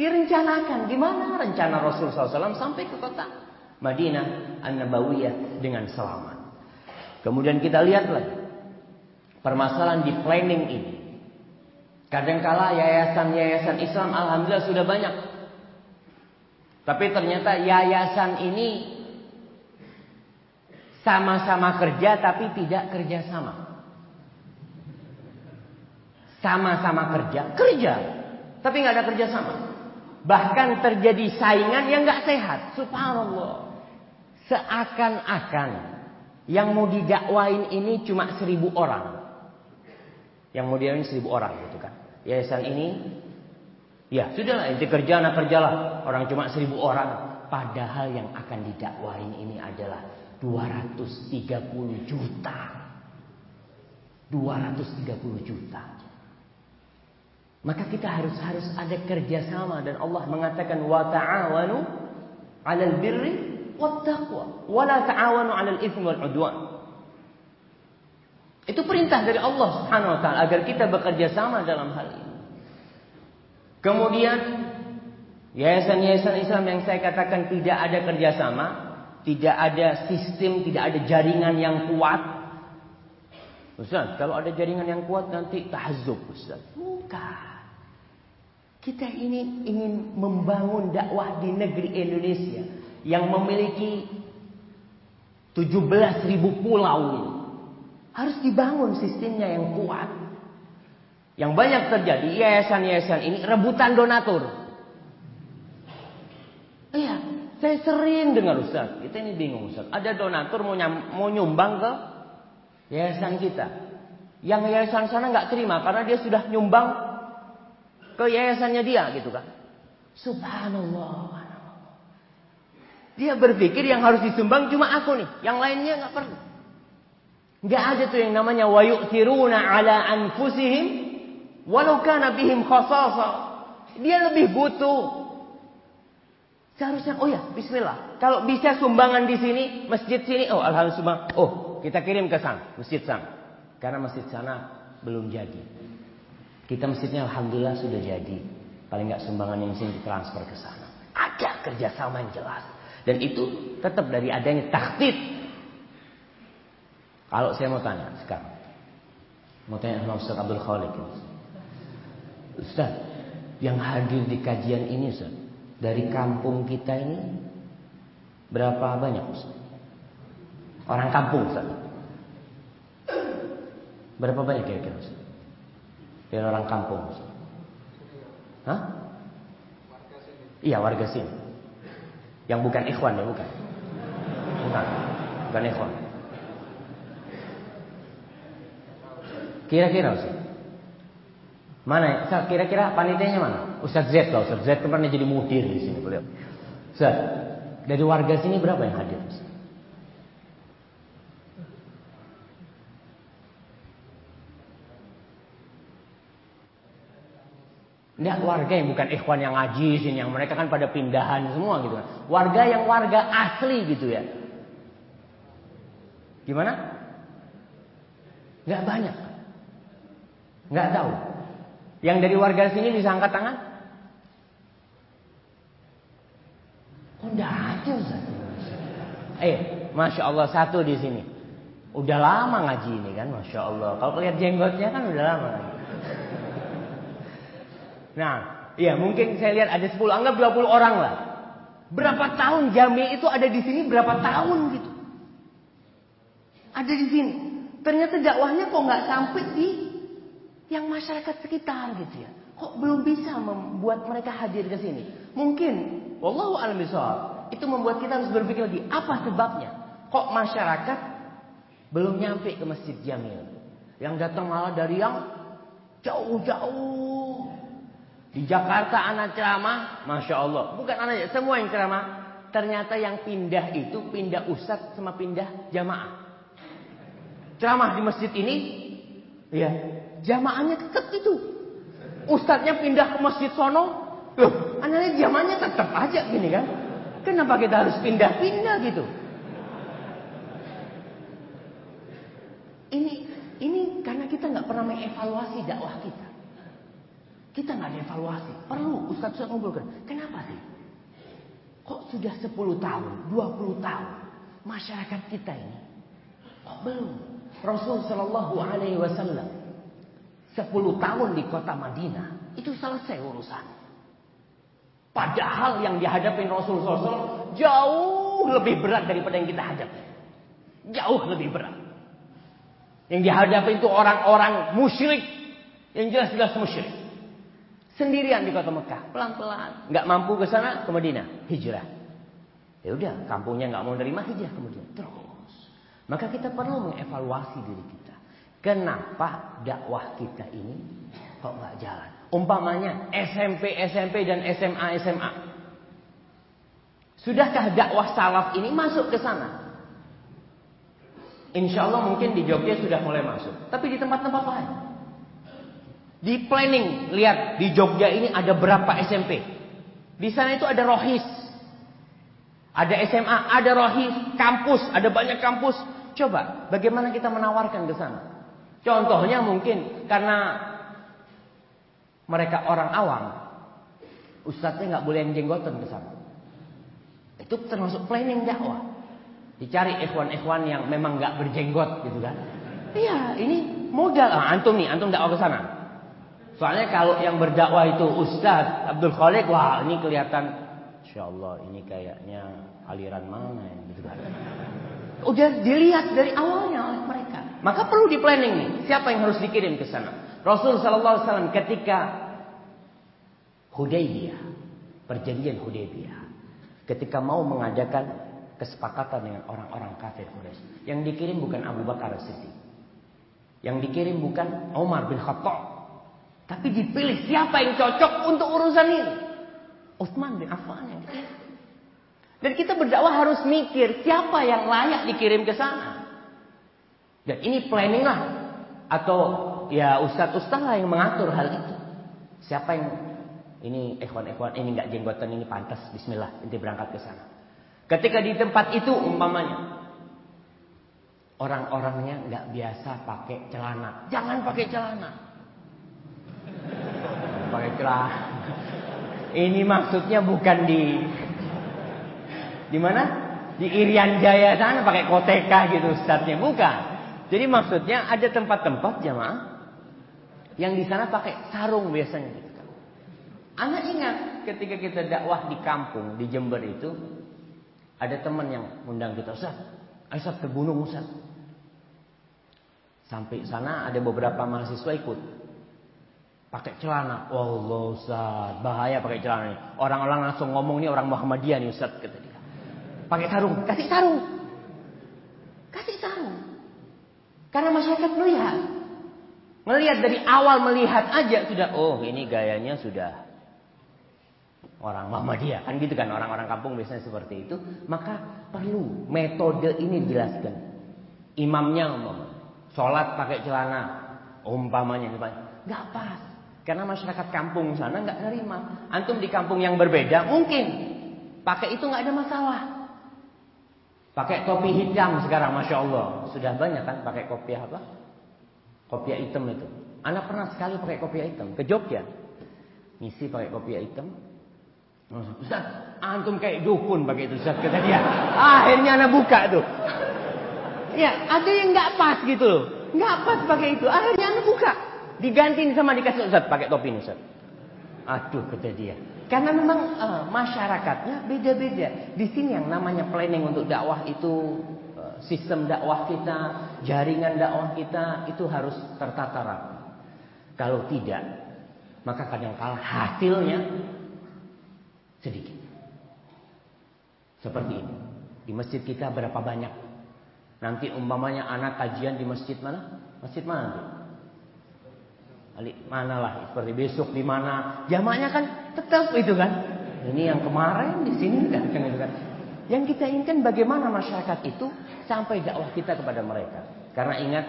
direncanakan. Gimana rencana Rasul SAW sampai ke kota Madinah An-Nabawiyah dengan selamat. Kemudian kita lihat lagi permasalahan di planning ini. Kadangkala yayasan-yayasan Islam alhamdulillah sudah banyak. Tapi ternyata yayasan ini sama-sama kerja tapi tidak kerja sama. Sama-sama kerja, kerja. Tapi nggak ada kerja sama. Bahkan terjadi saingan yang nggak sehat. Subhanallah. Seakan-akan yang mau didakwain ini cuma seribu orang. Yang mau didakwain seribu orang gitu kan. Yayasan ini, ya sudahlah inti kerja anak kerjalah. Orang cuma seribu orang. Padahal yang akan didakwain ini adalah 230 juta. 230 juta. Maka kita harus harus ada kerjasama dan Allah mengatakan wa ta'awanu 'alal birri wat taqwa wa la ta'awanu 'alal itsmi wal 'udwan. Itu perintah dari Allah Subhanahu wa taala agar kita bekerja sama dalam hal ini. Kemudian yayasan-yayasan Islam yang saya katakan tidak ada kerjasama, tidak ada sistem, tidak ada jaringan yang kuat. Ustaz, kalau ada jaringan yang kuat nanti tahzub Ustaz. Bukan. Kita ini ingin membangun dakwah di negeri Indonesia yang memiliki 17 ribu pulau ini. Harus dibangun sistemnya yang kuat. Yang banyak terjadi yayasan-yayasan ini rebutan donatur. Iya, saya sering dengar Ustaz, kita ini bingung Ustaz. Ada donatur mau, nyam, mau nyumbang ke yayasan kita. Yang yayasan sana nggak terima karena dia sudah nyumbang ke yayasannya dia gitu kan. Subhanallah. Dia berpikir yang harus disumbang cuma aku nih, yang lainnya nggak perlu. Nggak ada tuh yang namanya wa yu'thiruna ala anfusihim walau kana bihim khasasa. Dia lebih butuh. Seharusnya oh ya, bismillah. Kalau bisa sumbangan di sini, masjid sini, oh alhamdulillah. Oh, kita kirim ke sana, masjid sana. Karena masjid sana belum jadi. Kita masjidnya alhamdulillah sudah jadi. Paling nggak sumbangan yang sini ditransfer ke sana. Ada kerjasama yang jelas. Dan itu tetap dari adanya taktid kalau saya mau tanya sekarang. Mau tanya sama Ustaz Abdul Khalik. Ustaz, yang hadir di kajian ini Ustaz. Dari kampung kita ini. Berapa banyak Ustaz? Orang kampung Ustaz. Berapa banyak kira-kira Ustaz? Dari orang kampung. Hah? Iya warga sini. Yang bukan ikhwan ya bukan. Bukan. Bukan ikhwan. Kira-kira Ustaz. Mana? Kira-kira panitianya mana? Ustaz Z lah, Ustaz Z kemarin jadi mudir di sini beliau. Ustaz, dari warga sini berapa yang hadir? Ustaz? Enggak warga yang bukan ikhwan yang ngaji sini, yang mereka kan pada pindahan semua gitu kan. Warga yang warga asli gitu ya. Gimana? Enggak banyak. Nggak tahu. Yang dari warga sini bisa angkat tangan? Enggak ada Ustaz. Eh, Masya Allah satu di sini. Udah lama ngaji ini kan, Masya Allah. Kalau lihat jenggotnya kan udah lama. Nah, iya mungkin saya lihat ada 10, anggap 20 orang lah. Berapa tahun Jami itu ada di sini berapa tahun gitu. Ada di sini. Ternyata dakwahnya kok nggak sampai di yang masyarakat sekitar gitu ya. Kok belum bisa membuat mereka hadir ke sini? Mungkin, wallahu a'lam itu membuat kita harus berpikir lagi, apa sebabnya? Kok masyarakat belum nyampe ke Masjid Jamil? Yang datang malah dari yang jauh-jauh. Di Jakarta anak ceramah, Masya Allah. Bukan anak, semua yang ceramah. Ternyata yang pindah itu pindah ustadz sama pindah jamaah. Ceramah di masjid ini, ya jamaahnya tetap itu. Ustadznya pindah ke masjid sono, loh, anaknya jamaahnya tetap aja gini kan? Kenapa kita harus pindah-pindah gitu? Ini ini karena kita nggak pernah mengevaluasi dakwah kita. Kita nggak ada evaluasi. Perlu Ustadz Ustadz ngumpulkan. Kenapa sih? Kok sudah 10 tahun, 20 tahun masyarakat kita ini kok belum? Rasul Shallallahu Alaihi Wasallam 10 tahun di kota Madinah itu selesai urusan. Padahal yang dihadapi Rasul SAW jauh lebih berat daripada yang kita hadapi. Jauh lebih berat. Yang dihadapi itu orang-orang musyrik. Yang jelas-jelas musyrik. Sendirian di kota Mekah. Pelan-pelan. Nggak mampu ke sana ke Madinah. Hijrah. Ya udah, kampungnya nggak mau nerima hijrah ke Madinah. Terus. Maka kita perlu mengevaluasi diri kita. Kenapa dakwah kita ini kok nggak jalan? Umpamanya SMP, SMP dan SMA, SMA. Sudahkah dakwah salaf ini masuk ke sana? Insya Allah mungkin di Jogja sudah mulai masuk. Tapi di tempat-tempat lain. Di planning, lihat di Jogja ini ada berapa SMP. Di sana itu ada rohis. Ada SMA, ada rohis, kampus, ada banyak kampus. Coba, bagaimana kita menawarkan ke sana? Contohnya mungkin karena mereka orang awam, ustadznya nggak boleh yang jenggotan ke sana. Itu termasuk planning dakwah. Dicari ikhwan-ikhwan yang memang nggak berjenggot gitu kan. Iya, ini modal. Ah, antum nih, antum dakwah ke sana. Soalnya kalau yang berdakwah itu Ustadz Abdul Khalik, wah ini kelihatan, Insya Allah ini kayaknya aliran mana ya, gitu kan. Udah dilihat dari awalnya oleh mereka. Maka perlu di planning nih, siapa yang harus dikirim ke sana. Rasul Sallallahu Alaihi Wasallam ketika Hudaybiyah, perjanjian Hudaybiyah, ketika mau mengadakan kesepakatan dengan orang-orang kafir Quraisy, yang dikirim bukan Abu Bakar Siddiq, yang dikirim bukan Umar bin Khattab, tapi dipilih siapa yang cocok untuk urusan ini. Utsman bin Affan yang dikirim. Dan kita berdakwah harus mikir siapa yang layak dikirim ke sana. Dan ini planning lah. Atau ya ustadz-ustadz lah yang mengatur hal itu. Siapa yang ini ikhwan-ikhwan ini nggak jenggotan ini pantas bismillah inti berangkat ke sana. Ketika di tempat itu umpamanya orang-orangnya nggak biasa pakai celana. Jangan pakai celana. Pakai. Ini maksudnya bukan di di mana? Di Irian Jaya sana pakai koteka gitu ustadznya. Bukan. Jadi maksudnya ada tempat-tempat jamaah yang di sana pakai sarung biasanya gitu kan. Anak ingat ketika kita dakwah di kampung di Jember itu ada teman yang undang kita Ustaz, Ustaz ke gunung Ustaz. Sampai sana ada beberapa mahasiswa ikut. Pakai celana. Allah Ustaz, bahaya pakai celana ini. Orang-orang langsung ngomong ini orang Muhammadiyah nih Ustaz kata dia. Pakai sarung, kasih sarung. Kasih sarung. Karena masyarakat melihat. Melihat dari awal melihat aja sudah oh ini gayanya sudah orang Muhammadiyah kan gitu kan orang-orang kampung biasanya seperti itu maka perlu metode ini dijelaskan imamnya umpamanya sholat pakai celana umpamanya nggak pas karena masyarakat kampung sana nggak nerima antum di kampung yang berbeda mungkin pakai itu nggak ada masalah Pakai topi hitam sekarang, masya Allah, sudah banyak kan pakai kopi apa? Kopi hitam itu. Anak pernah sekali pakai kopi hitam ke Jogja, ngisi pakai kopi hitam. Ustaz, antum kayak dukun pakai itu Ustaz kata dia. Akhirnya anak buka tuh. Ya, ada yang nggak pas gitu loh. Nggak pas pakai itu. Akhirnya anak buka. Digantiin sama dikasih Ustaz pakai topi ini Ustaz. Aduh kata dia. Karena memang uh, masyarakatnya beda-beda. Di sini yang namanya planning untuk dakwah itu uh, sistem dakwah kita, jaringan dakwah kita itu harus tertata rapi. Kalau tidak, maka kadang kala hasilnya sedikit. Seperti ini. Di masjid kita berapa banyak? Nanti umpamanya anak kajian di masjid mana? Masjid mana nanti? Mana lah seperti besok di mana. Jamaknya kan tetap itu kan. Ini yang kemarin di sini kan kan kan. Yang kita inginkan bagaimana masyarakat itu sampai dakwah kita kepada mereka. Karena ingat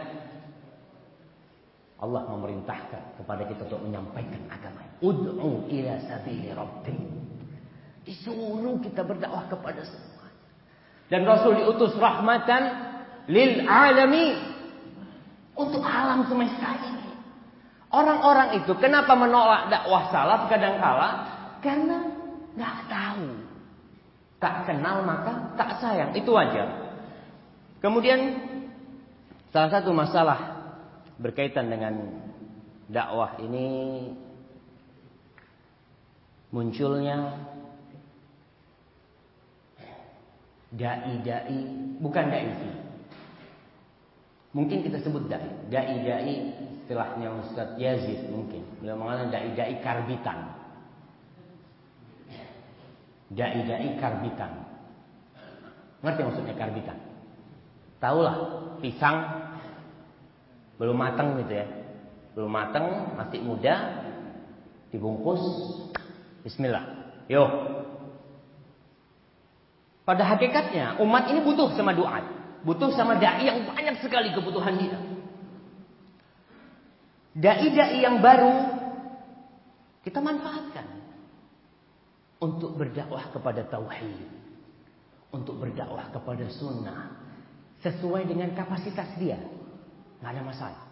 Allah memerintahkan kepada kita untuk menyampaikan agama ud'u ila sabili rabbi disuruh kita berdakwah kepada semua. Dan Rasul diutus rahmatan lil alami untuk alam semesta ini Orang-orang itu kenapa menolak dakwah salaf kadangkala? Karena nggak tahu. Tak kenal maka tak sayang. Itu wajar. Kemudian salah satu masalah berkaitan dengan dakwah ini munculnya dai-dai bukan dai Mungkin kita sebut dai. Dai-dai istilahnya Ustaz Yazid mungkin. Beliau mengatakan dai-dai karbitan. Dai-dai karbitan. Ngerti maksudnya karbitan? Tahulah, pisang belum matang gitu ya. Belum matang, masih muda, dibungkus. Bismillah. Yo. Pada hakikatnya umat ini butuh sama doa. Butuh sama dai yang banyak sekali kebutuhan dia. Dai-dai yang baru kita manfaatkan untuk berdakwah kepada tauhid, untuk berdakwah kepada sunnah sesuai dengan kapasitas dia, nggak ada masalah.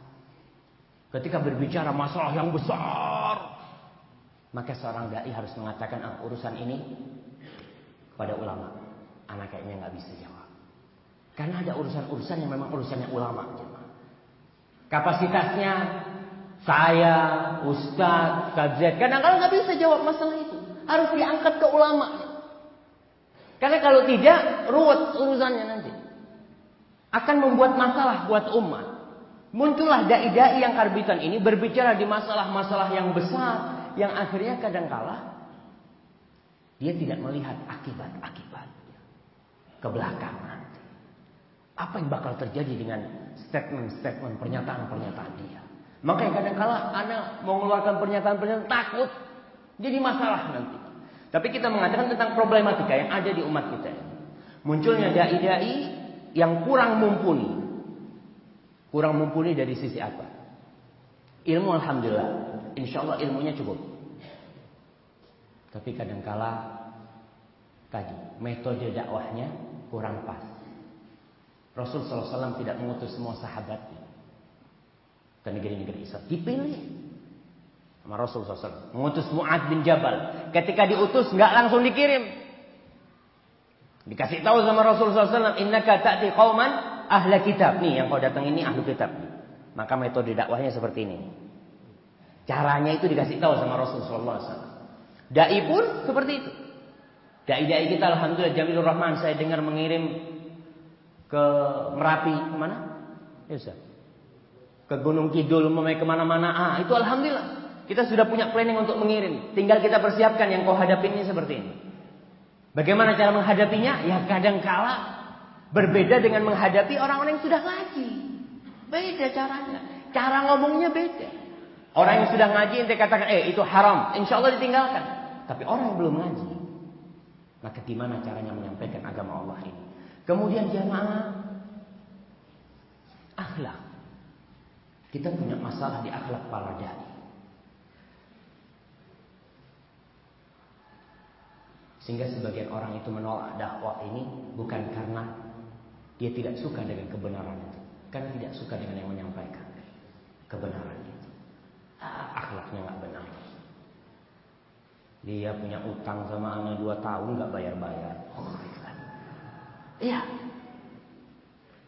Ketika berbicara masalah yang besar, maka seorang dai harus mengatakan ah, urusan ini kepada ulama. Anak kayaknya nggak bisa jawab. Karena ada urusan-urusan yang memang urusannya ulama. Kapasitasnya saya, Ustadz, Kadret, kadang-kadang nggak bisa jawab masalah itu. Harus diangkat ke ulama. Karena kalau tidak, ruwet urusannya nanti. Akan membuat masalah buat umat. Muncullah dai-dai yang karbitan ini berbicara di masalah-masalah yang besar. Yang akhirnya kadangkala dia tidak melihat akibat-akibat ke belakang nanti. Apa yang bakal terjadi dengan statement-statement pernyataan-pernyataan dia. Makanya kadang-kala anak mengeluarkan pernyataan-pernyataan takut jadi masalah nanti. Tapi kita mengatakan tentang problematika yang ada di umat kita. Munculnya dai-dai yang kurang mumpuni. Kurang mumpuni dari sisi apa? Ilmu alhamdulillah, insya Allah ilmunya cukup. Tapi kadangkala tadi metode dakwahnya kurang pas. Rasul SAW tidak mengutus semua sahabatnya ke negeri-negeri Islam. Dipilih sama Rasul SAW. Mengutus Mu'ad bin Jabal. Ketika diutus nggak langsung dikirim. Dikasih tahu sama Rasul SAW. Innaka ta'ti qawman ahla kitab. Nih yang kau datang ini ahlu kitab. Maka metode dakwahnya seperti ini. Caranya itu dikasih tahu sama Rasul SAW. Dai pun seperti itu. Dai-dai kita Alhamdulillah Jamilur Rahman saya dengar mengirim ke Merapi ke mana? Ya. Ke Gunung Kidul, mau ke mana-mana. Ah, itu Alhamdulillah. Kita sudah punya planning untuk mengirim. Tinggal kita persiapkan yang kau hadapi ini seperti ini. Bagaimana cara menghadapinya? Ya kadang kala berbeda dengan menghadapi orang-orang yang sudah ngaji. Beda caranya. Cara ngomongnya beda. Orang yang sudah ngaji ente katakan, eh itu haram. Insya Allah ditinggalkan. Tapi orang yang belum ngaji. Maka gimana caranya menyampaikan agama Allah ini? Kemudian jamaah akhlak. Kita punya masalah di akhlak para dai. Sehingga sebagian orang itu menolak dakwah ini bukan karena dia tidak suka dengan kebenaran itu. Karena tidak suka dengan yang menyampaikan kebenaran itu. Akhlaknya nggak benar. Dia punya utang sama anak dua tahun nggak bayar-bayar. Oh, Iya.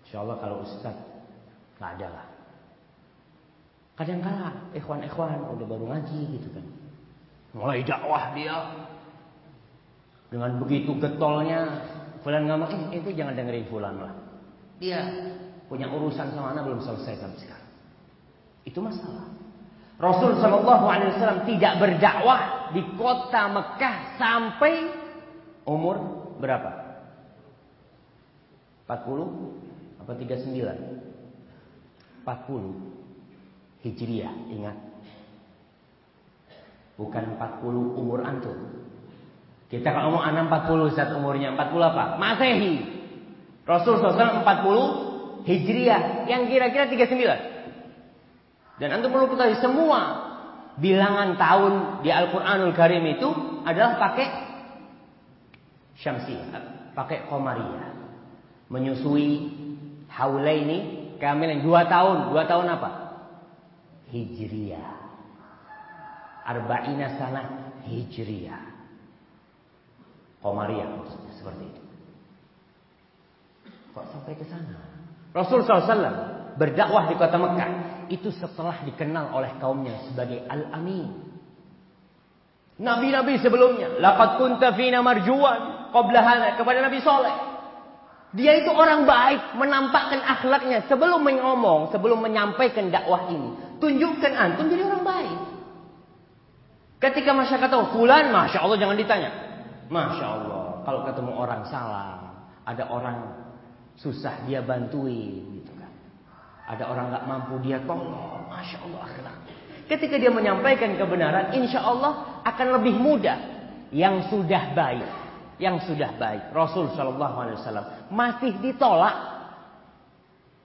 Insya Allah kalau Ustaz nggak ada lah. Kadang kala ikhwan-ikhwan udah baru ngaji gitu kan. Mulai dakwah dia. Dengan begitu getolnya Fulan ngomong, eh itu jangan dengerin Fulan lah. Dia punya urusan sama anak belum selesai sampai sekarang. Itu masalah. Rasul Shallallahu Alaihi Wasallam tidak berdakwah di kota Mekah sampai umur berapa? 40 apa 39? 40 Hijriah, ingat. Bukan 40 umur antum. Kita kalau ngomong anak 40 saat umurnya 40 apa? Masehi. Rasul SAW 40 Hijriah yang kira-kira 39. Dan antum perlu ketahui semua bilangan tahun di Al-Qur'anul Karim itu adalah pakai syamsiyah, pakai qamariyah menyusui haulaini kamilan. Dua tahun. Dua tahun apa? Hijriyah arba'ina sana hijriyah komariah maksudnya seperti itu. Kok sampai ke sana? Rasul SAW berdakwah di kota Mekah. Itu setelah dikenal oleh kaumnya sebagai al-amin. Nabi-nabi sebelumnya laqad kunta fina marjuwan qabla kepada Nabi Saleh dia itu orang baik, menampakkan akhlaknya sebelum mengomong, sebelum menyampaikan dakwah ini. Tunjukkan antum jadi orang baik. Ketika masyarakat tahu, fulan, masya Allah jangan ditanya. Masya Allah, kalau ketemu orang salah, ada orang susah dia bantuin, gitu kan. Ada orang nggak mampu dia tolong, masya Allah akhlak. Ketika dia menyampaikan kebenaran, insya Allah akan lebih mudah yang sudah baik yang sudah baik. Rasul Shallallahu Alaihi Wasallam masih ditolak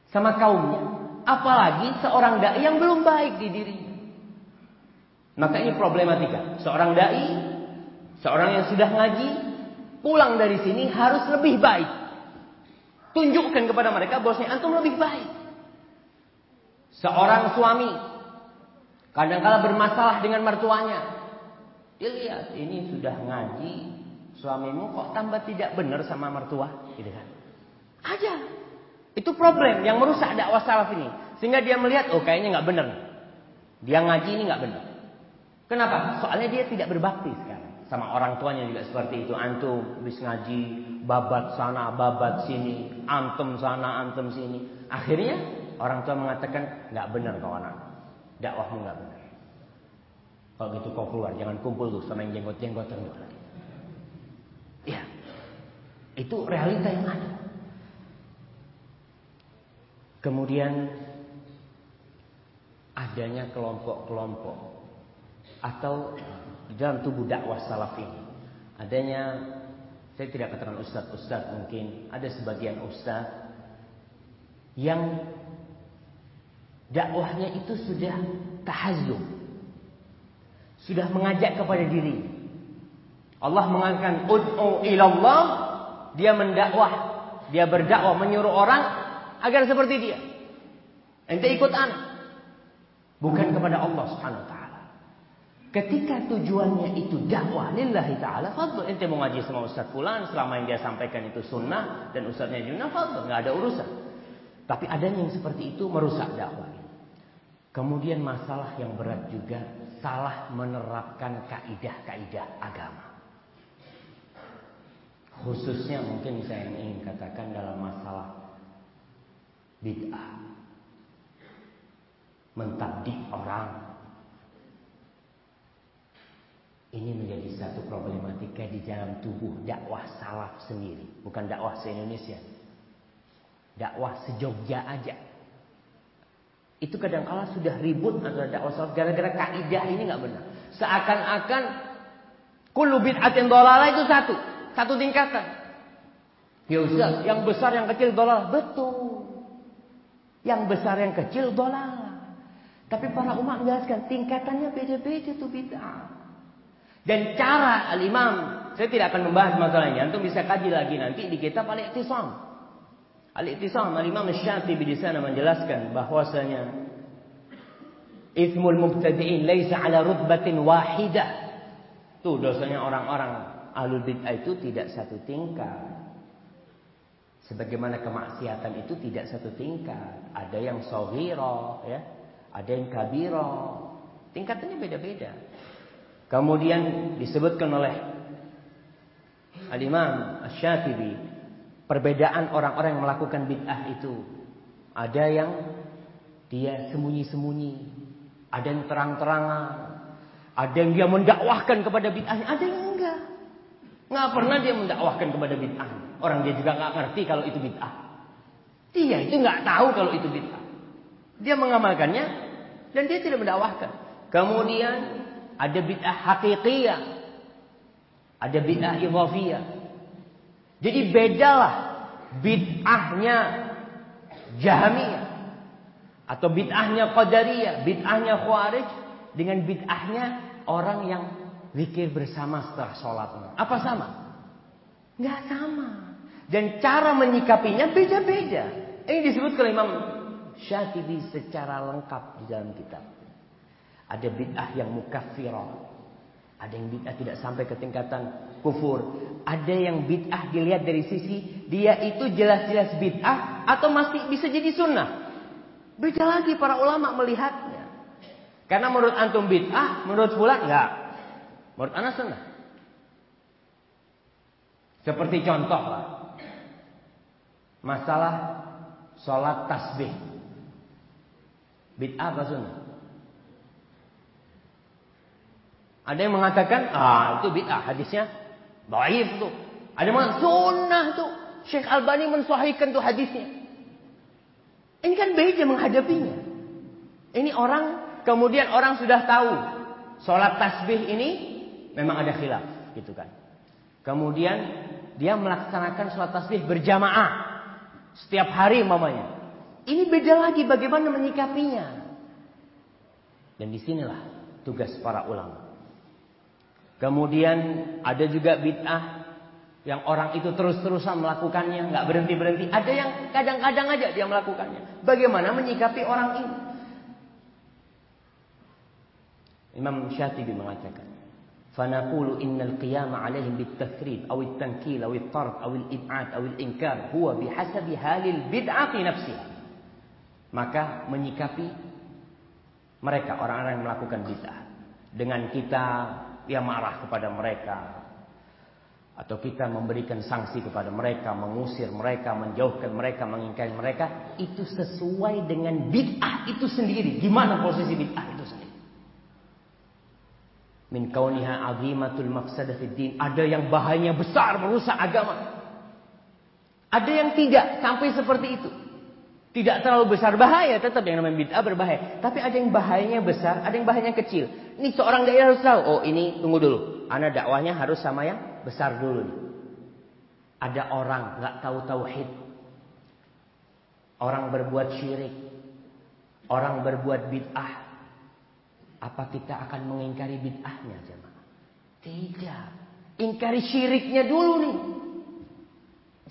sama kaumnya. Apalagi seorang dai yang belum baik di dirinya. Maka ini problematika. Seorang dai, seorang yang sudah ngaji, pulang dari sini harus lebih baik. Tunjukkan kepada mereka bahwasanya antum lebih baik. Seorang suami Kadang-kala bermasalah dengan mertuanya. Dia lihat ini sudah ngaji, suamimu kok tambah tidak benar sama mertua, gitu kan? Aja. Itu problem yang merusak dakwah salaf ini. Sehingga dia melihat, oh kayaknya nggak benar. Dia ngaji ini nggak benar. Kenapa? Soalnya dia tidak berbakti sekarang. Sama orang tuanya juga seperti itu. Antum habis ngaji, babat sana, babat sini, antum sana, antum sini. Akhirnya orang tua mengatakan nggak benar kau anak. Dakwahmu nggak benar. Kalau gitu kau keluar, jangan kumpul tuh sama yang jenggot-jenggotan lagi. Itu realita yang ada. Kemudian adanya kelompok-kelompok atau di dalam tubuh dakwah salaf ini adanya saya tidak katakan ustadz-ustadz mungkin ada sebagian ustadz yang dakwahnya itu sudah tahazum sudah mengajak kepada diri Allah mengatakan ud'u ilallah dia mendakwah dia berdakwah menyuruh orang agar seperti dia ente ikut anak bukan kepada Allah Subhanahu wa taala. Ketika tujuannya itu dakwah lillahi taala, fadl ente mau ngaji sama ustaz fulan selama yang dia sampaikan itu sunnah dan ustaznya juga fadl, enggak ada urusan. Tapi adanya yang seperti itu merusak dakwah. Kemudian masalah yang berat juga salah menerapkan kaidah-kaidah agama. Khususnya mungkin saya ingin katakan dalam masalah bid'ah mentabdik orang. Ini menjadi satu problematika di dalam tubuh dakwah salaf sendiri, bukan dakwah se-Indonesia. Dakwah sejogja aja. Itu kadang kala sudah ribut antara dakwah salaf gara-gara kaidah ini nggak benar. Seakan-akan kullu bid'atin dhalalah itu satu, satu tingkatan. Ya Ustaz, yang besar yang kecil dolar betul. Yang besar yang kecil dolar. Tapi para ulama menjelaskan tingkatannya beda-beda tuh bid'ah. Dan cara al-imam, saya tidak akan membahas masalahnya. Antum bisa kaji lagi nanti di kitab Al-Iqtisam. Al-Iqtisam, al-imam Syatibi di sana menjelaskan bahwasanya Ismul mubtadi'in laisa ala rutbatin wahidah. Tuh dosanya orang-orang alul bid'ah itu tidak satu tingkat. Sebagaimana kemaksiatan itu tidak satu tingkat. Ada yang sohiro, ya, ada yang kabiro. Tingkatannya beda-beda. Kemudian disebutkan oleh Al-Imam Asy-Syafi'i perbedaan orang-orang yang melakukan bid'ah itu. Ada yang dia sembunyi-sembunyi, ada yang terang-terangan, ada yang dia mendakwahkan kepada bid'ahnya, ada yang Enggak pernah dia mendakwahkan kepada bid'ah. Orang dia juga enggak ngerti kalau itu bid'ah. Dia itu enggak tahu kalau itu bid'ah. Dia mengamalkannya dan dia tidak mendakwahkan. Kemudian ada bid'ah hakikiyah. Ada bid'ah idhafiyah. Jadi bedalah bid'ahnya Jahmiyah atau bid'ahnya Qadariyah, bid'ahnya Khawarij dengan bid'ahnya orang yang zikir bersama setelah sholat. Apa sama? Enggak sama. Dan cara menyikapinya beda-beda. Ini disebut oleh Imam Syatibi secara lengkap di dalam kitab. Ada bid'ah yang mukaffirah. Ada yang bid'ah tidak sampai ke tingkatan kufur. Ada yang bid'ah dilihat dari sisi dia itu jelas-jelas bid'ah atau masih bisa jadi sunnah. Beda lagi para ulama melihatnya. Karena menurut antum bid'ah, menurut fulan enggak. Menurut anak sunnah. Seperti contoh lah. Masalah sholat tasbih. Bid'ah apa sunnah? Ada yang mengatakan, ah itu bid'ah hadisnya. Baik tuh. Ada yang mengatakan, sunnah tuh. Syekh Albani mensuahkan tuh hadisnya. Ini kan beda menghadapinya. Ini orang, kemudian orang sudah tahu. Sholat tasbih ini memang ada khilaf. Gitu kan. Kemudian dia melaksanakan sholat tasbih berjamaah. Setiap hari mamanya. Ini beda lagi bagaimana menyikapinya. Dan di sinilah tugas para ulama. Kemudian ada juga bid'ah yang orang itu terus-terusan melakukannya, nggak berhenti-berhenti. Ada yang kadang-kadang aja dia melakukannya. Bagaimana menyikapi orang ini? Imam Syatibi mengatakan, فنقول إن القيام عليهم بالتثريب أو التنكيل أو الطرد أو الإبعاد أو الإنكار هو بحسب حال البدعة في نفسها maka menyikapi mereka orang-orang yang melakukan bid'ah dengan kita yang marah kepada mereka atau kita memberikan sanksi kepada mereka, mengusir mereka, menjauhkan mereka, mengingkari mereka, itu sesuai dengan bid'ah itu sendiri. Gimana posisi bid'ah itu sendiri? Min kauniha azimatul mafsadah din. Ada yang bahayanya besar merusak agama. Ada yang tidak sampai seperti itu. Tidak terlalu besar bahaya, tetap yang namanya bid'ah berbahaya. Tapi ada yang bahayanya besar, ada yang bahayanya kecil. Ini seorang daerah harus tahu. Oh ini tunggu dulu. Anak dakwahnya harus sama yang besar dulu. Ada orang nggak tahu tauhid. Orang berbuat syirik. Orang berbuat bid'ah. Apa kita akan mengingkari bid'ahnya jemaah? Tidak. Ingkari syiriknya dulu nih.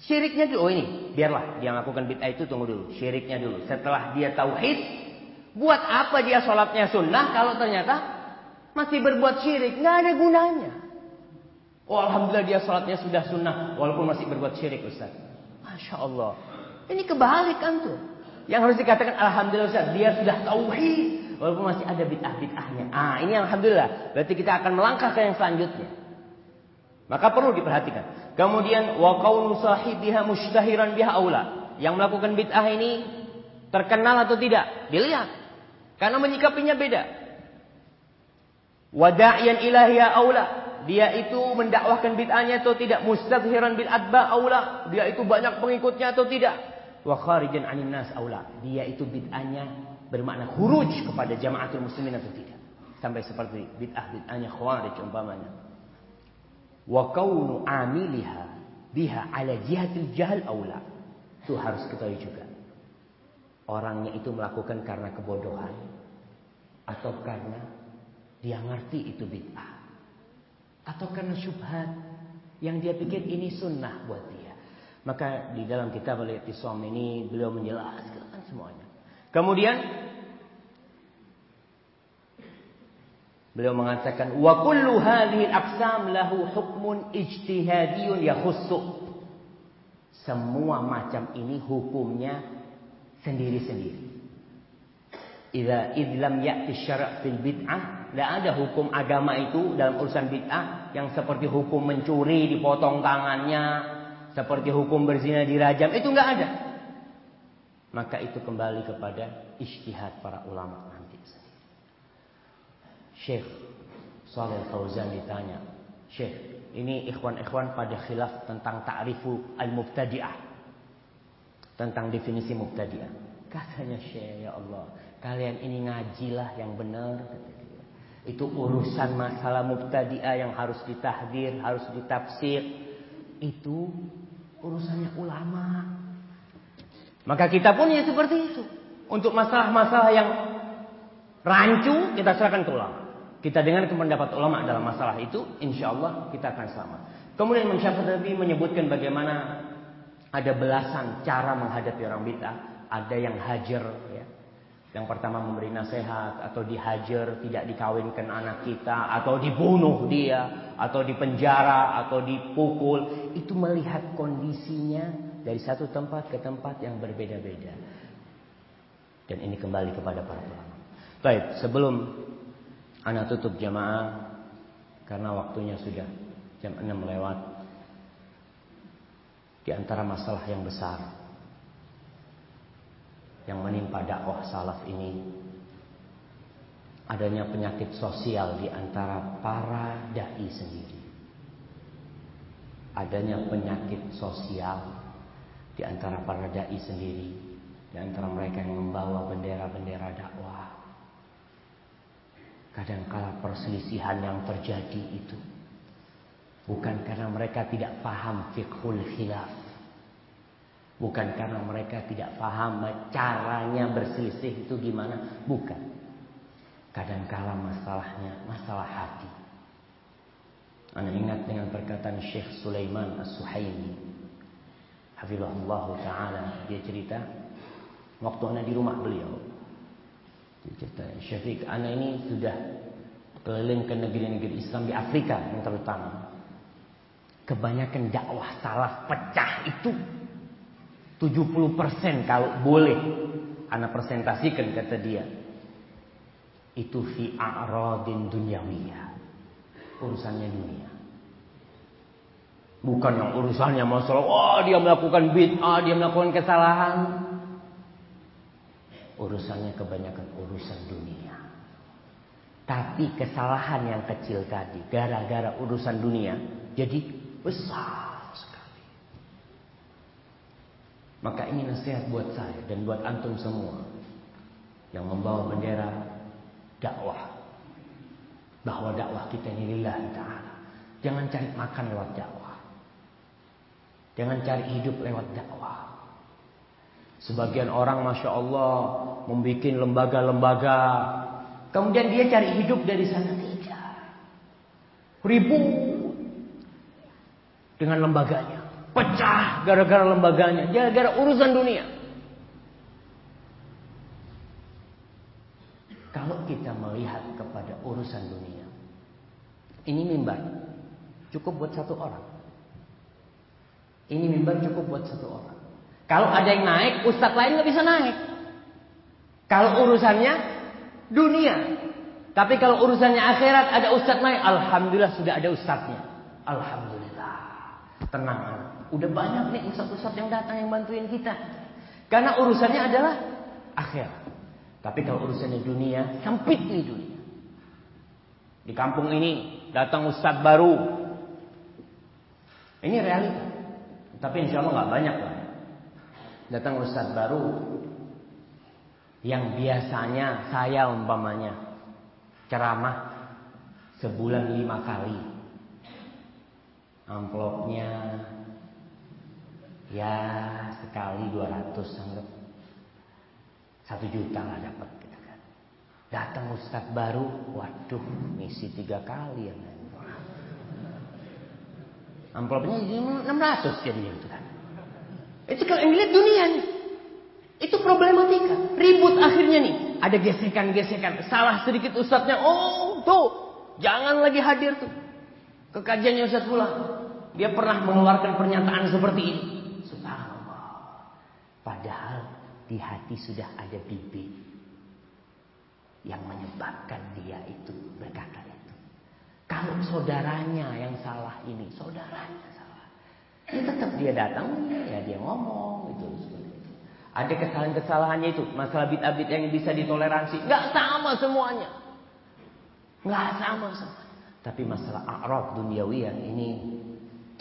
Syiriknya dulu. Oh ini, biarlah dia lakukan bid'ah itu tunggu dulu. Syiriknya dulu. Setelah dia tauhid, buat apa dia sholatnya sunnah kalau ternyata masih berbuat syirik? Nggak ada gunanya. Oh Alhamdulillah dia sholatnya sudah sunnah walaupun masih berbuat syirik Ustaz. Masya Allah. Ini kebalikan tuh. Yang harus dikatakan Alhamdulillah Ustaz. Dia sudah tauhid. Walaupun masih ada bid'ah-bid'ahnya. Ah, ini alhamdulillah. Berarti kita akan melangkah ke yang selanjutnya. Maka perlu diperhatikan. Kemudian wa qaulu sahibiha mushtahiran biha aula. Yang melakukan bid'ah ini terkenal atau tidak? Dilihat. Karena menyikapinya beda. Wada'iyan ilahiyah aula. Dia itu mendakwahkan bid'ahnya atau tidak? Mustadhiran bil adba aula. Dia itu banyak pengikutnya atau tidak? Wa kharijan anin nas aula. Dia itu bid'ahnya bermakna khuruj kepada jamaatul muslimin atau tidak. Sampai seperti bid'ah bid'ahnya khawarij umpamanya. Wa kaunu amiliha biha ala jihatil jahal aula. Itu harus ketahui juga. Orangnya itu melakukan karena kebodohan atau karena dia ngerti itu bid'ah atau karena syubhat yang dia pikir ini sunnah buat dia. Maka di dalam kitab Al-Iqtisam ini beliau menjelaskan semuanya. Kemudian beliau mengatakan wa kullu hadhihi aqsam lahu hukmun ijtihadiyun yakhussu. Semua macam ini hukumnya sendiri-sendiri. Idza idlam ya'ti syara' fil bid'ah, tidak ada hukum agama itu dalam urusan bid'ah yang seperti hukum mencuri dipotong tangannya, seperti hukum berzina dirajam, itu enggak ada maka itu kembali kepada istihad para ulama nanti. Syekh Saleh Fauzan ditanya, Syekh, ini ikhwan-ikhwan pada khilaf tentang ta'rifu al-mubtadi'ah. Tentang definisi mubtadi'ah. Katanya Syekh, ya Allah, kalian ini ngajilah yang benar. Itu urusan masalah mubtadi'ah yang harus ditahdir, harus ditafsir. Itu urusannya ulama. Maka kita pun ya seperti itu. Untuk masalah-masalah yang rancu kita serahkan ke ulama. Kita dengar pendapat ulama dalam masalah itu, insya Allah kita akan selamat. Kemudian Imam Syafi'i menyebutkan bagaimana ada belasan cara menghadapi orang bid'ah. Ada yang hajar, ya. Yang pertama memberi nasihat atau dihajar, tidak dikawinkan anak kita atau dibunuh dia atau dipenjara atau dipukul. Itu melihat kondisinya dari satu tempat ke tempat yang berbeda-beda. Dan ini kembali kepada para ulama. Baik, sebelum anak tutup jamaah karena waktunya sudah jam 6 lewat. Di antara masalah yang besar yang menimpa dakwah salaf ini adanya penyakit sosial di antara para dai sendiri. Adanya penyakit sosial di antara para dai sendiri, di antara mereka yang membawa bendera-bendera dakwah. Kadangkala perselisihan yang terjadi itu bukan karena mereka tidak paham fiqhul khilaf. Bukan karena mereka tidak paham caranya berselisih itu gimana, bukan. Kadangkala masalahnya masalah hati. Anda ingat dengan perkataan Syekh Sulaiman As-Suhaimi Hafizahullah Ta'ala Dia cerita Waktu anak di rumah beliau Dia cerita Syafiq anak ini sudah keliling ke negeri-negeri Islam di Afrika yang terutama. Kebanyakan dakwah salah pecah itu 70% kalau boleh anak presentasikan kata dia. Itu fi a'radin dunyawiyah. Urusannya dunia. Bukan yang urusannya masalah, oh dia melakukan bid'ah, dia melakukan kesalahan. Urusannya kebanyakan urusan dunia. Tapi kesalahan yang kecil tadi, gara-gara urusan dunia, jadi besar sekali. Maka ini nasihat buat saya dan buat antum semua yang membawa bendera dakwah. Bahwa dakwah kita ini lillahi ta'ala. Jangan cari makan lewat dakwah. Jangan cari hidup lewat dakwah. Sebagian orang Masya Allah membuat lembaga-lembaga. Kemudian dia cari hidup dari sana. Tidak. Ribut. Dengan lembaganya. Pecah gara-gara lembaganya. Gara-gara urusan dunia. Kalau kita melihat kepada urusan dunia. Ini mimbar. Cukup buat satu orang. Ini mimbar cukup buat satu orang. Kalau ada yang naik, ustadz lain nggak bisa naik. Kalau urusannya dunia. Tapi kalau urusannya akhirat ada ustadz naik, alhamdulillah sudah ada ustadznya. Alhamdulillah. Tenang Udah banyak nih ustadz-ustadz yang datang yang bantuin kita. Karena urusannya adalah akhirat. Tapi kalau urusannya dunia, sempit nih dunia. Di kampung ini datang ustadz baru. Ini realita. Tapi insya Allah nggak banyak lah. Datang ustadz baru yang biasanya saya umpamanya ceramah sebulan lima kali. Amplopnya ya sekali dua ratus anggap satu juta lah dapat kita kan. Datang ustadz baru, waduh misi tiga kali ya. Amplopnya 600 jadinya itu kan. Itu kalau yang dilihat dunia nih. Itu problematika. Ribut akhirnya nih. Ada gesekan-gesekan. Salah sedikit ustadznya. Oh tuh. Jangan lagi hadir tuh. Kekajiannya Ustaz pula. Dia pernah mengeluarkan pernyataan seperti ini. Subhanallah. Padahal di hati sudah ada bibit. Yang menyebabkan dia itu berkata. Kalau saudaranya yang salah ini. Saudaranya salah. Ya tetap dia datang. Ya dia ngomong. Gitu. Ada kesalahan-kesalahannya itu. Masalah bit-abit yang bisa ditoleransi. Nggak sama semuanya. Nggak sama semuanya. Tapi masalah a'rad duniawiyah ini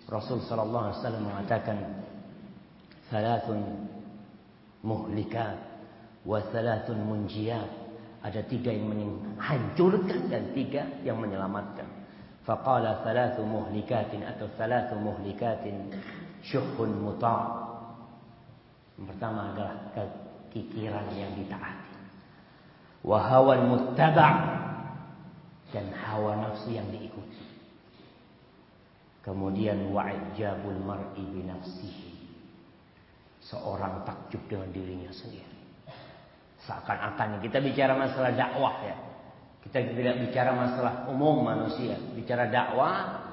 Rasul sallallahu alaihi wasallam mengatakan salatun muhlikat wa salatun munjiyat. Ada tiga yang menghancurkan dan tiga yang menyelamatkan. Faqala salatu muhlikatin atau salatu muhlikatin syuhun muta' Yang pertama adalah kekikiran yang ditaati. Wahawan muttaba' dan hawa nafsu yang diikuti. Kemudian wa'ijabul mar'i bi nafsihi. Seorang takjub dengan dirinya sendiri. Seakan-akan kita bicara masalah dakwah ya. Kita tidak bicara masalah umum manusia, bicara dakwah.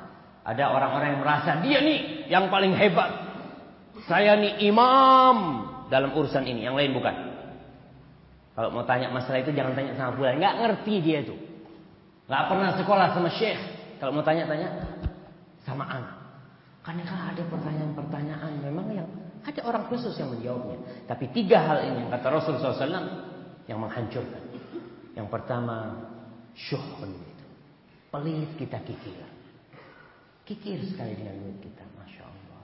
Ada orang-orang yang merasa dia nih yang paling hebat. Saya nih imam dalam urusan ini, yang lain bukan. Kalau mau tanya masalah itu jangan tanya sama bulan, nggak ngerti dia itu. Gak pernah sekolah sama syekh. Kalau mau tanya-tanya sama anak. Karena kan ada pertanyaan-pertanyaan memang yang ada orang khusus yang menjawabnya. Tapi tiga hal ini kata Rasul SAW yang menghancurkan. Yang pertama syuhun itu. Pelit kita kikir. Kikir sekali dengan duit kita. Masya Allah.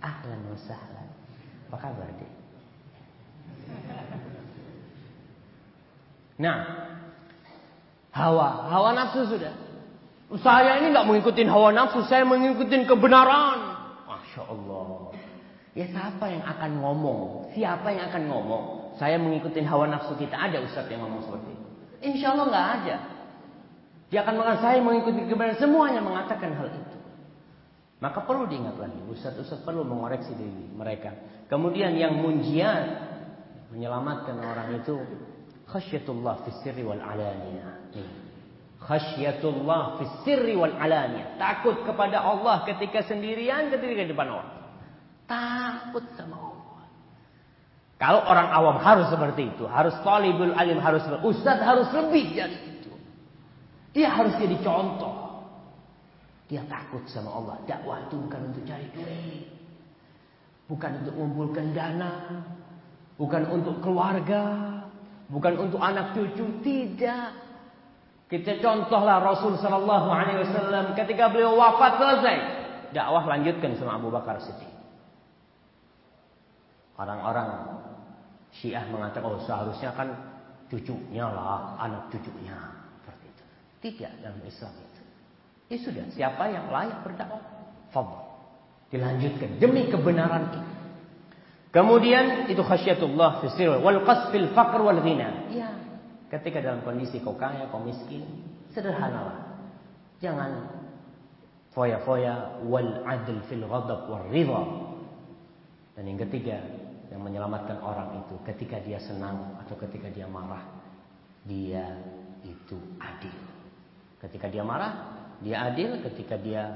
Ahlan wa sahlan. Apa kabar deh? Nah, Hawa, hawa nafsu sudah. Saya ini nggak mengikuti hawa nafsu, saya mengikuti kebenaran. Masya Allah. Ya siapa yang akan ngomong? Siapa yang akan ngomong? Saya mengikuti hawa nafsu kita. Ada ustaz yang ngomong seperti itu. Insya Allah nggak ada. Dia akan mengatakan mengikuti kebenaran. Semuanya mengatakan hal itu. Maka perlu diingat lagi. Ustaz-ustaz perlu mengoreksi diri mereka. Kemudian yang munjiat. Menyelamatkan orang itu. Khasyatullah fi sirri wal alaniyah. Khasyatullah fis sirri wal alaniyah. Takut kepada Allah ketika sendirian, ketika di depan orang. Takut sama Allah. Kalau orang awam harus seperti itu, harus talibul alim harus ustaz harus lebih dari itu. Dia harus jadi contoh. Dia takut sama Allah. Dakwah itu bukan untuk cari duit. Bukan untuk mengumpulkan dana. Bukan untuk keluarga. Bukan untuk anak cucu. Tidak. Kita contohlah Rasul Sallallahu Alaihi Wasallam ketika beliau wafat selesai, dakwah lanjutkan sama Abu Bakar Siddiq. Orang-orang Syiah mengatakan, oh seharusnya kan cucunya lah, anak cucunya. Seperti itu. Tidak dalam Islam itu. Ya sudah, siapa yang layak berdakwah? Fadl. Dilanjutkan demi kebenaran itu. Kemudian itu khasyatullah fisir wal qasfil faqr wal ghina. Ya, Ketika dalam kondisi kau kaya, kau miskin, sederhanalah. Jangan foya-foya wal adl fil ghadab wal ridha. Dan yang ketiga, yang menyelamatkan orang itu ketika dia senang atau ketika dia marah, dia itu adil. Ketika dia marah, dia adil, ketika dia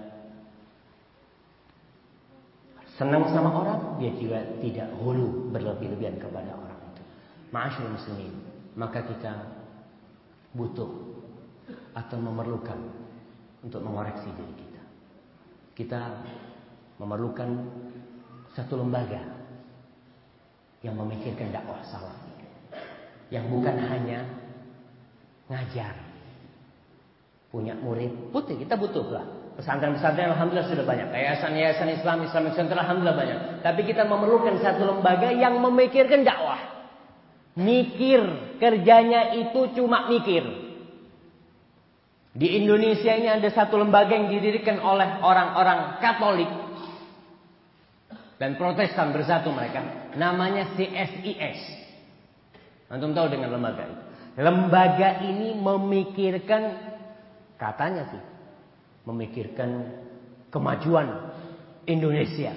senang sama orang, dia juga tidak hulu berlebih-lebihan kepada orang itu. Ma'asyur muslimin, maka kita butuh atau memerlukan untuk mengoreksi diri kita. Kita memerlukan satu lembaga yang memikirkan dakwah salah. Yang bukan hanya ngajar. Punya murid. Putih, kita butuh lah. Pesantren-pesantren Alhamdulillah sudah banyak. Yayasan-yayasan Islam, Islamic Center Alhamdulillah banyak. Tapi kita memerlukan satu lembaga yang memikirkan dakwah. Mikir, kerjanya itu cuma mikir. Di Indonesia ini ada satu lembaga yang didirikan oleh orang-orang Katolik dan Protestan bersatu mereka, namanya CSIS. Antum tahu dengan lembaga itu. Lembaga ini memikirkan katanya sih, memikirkan kemajuan Indonesia.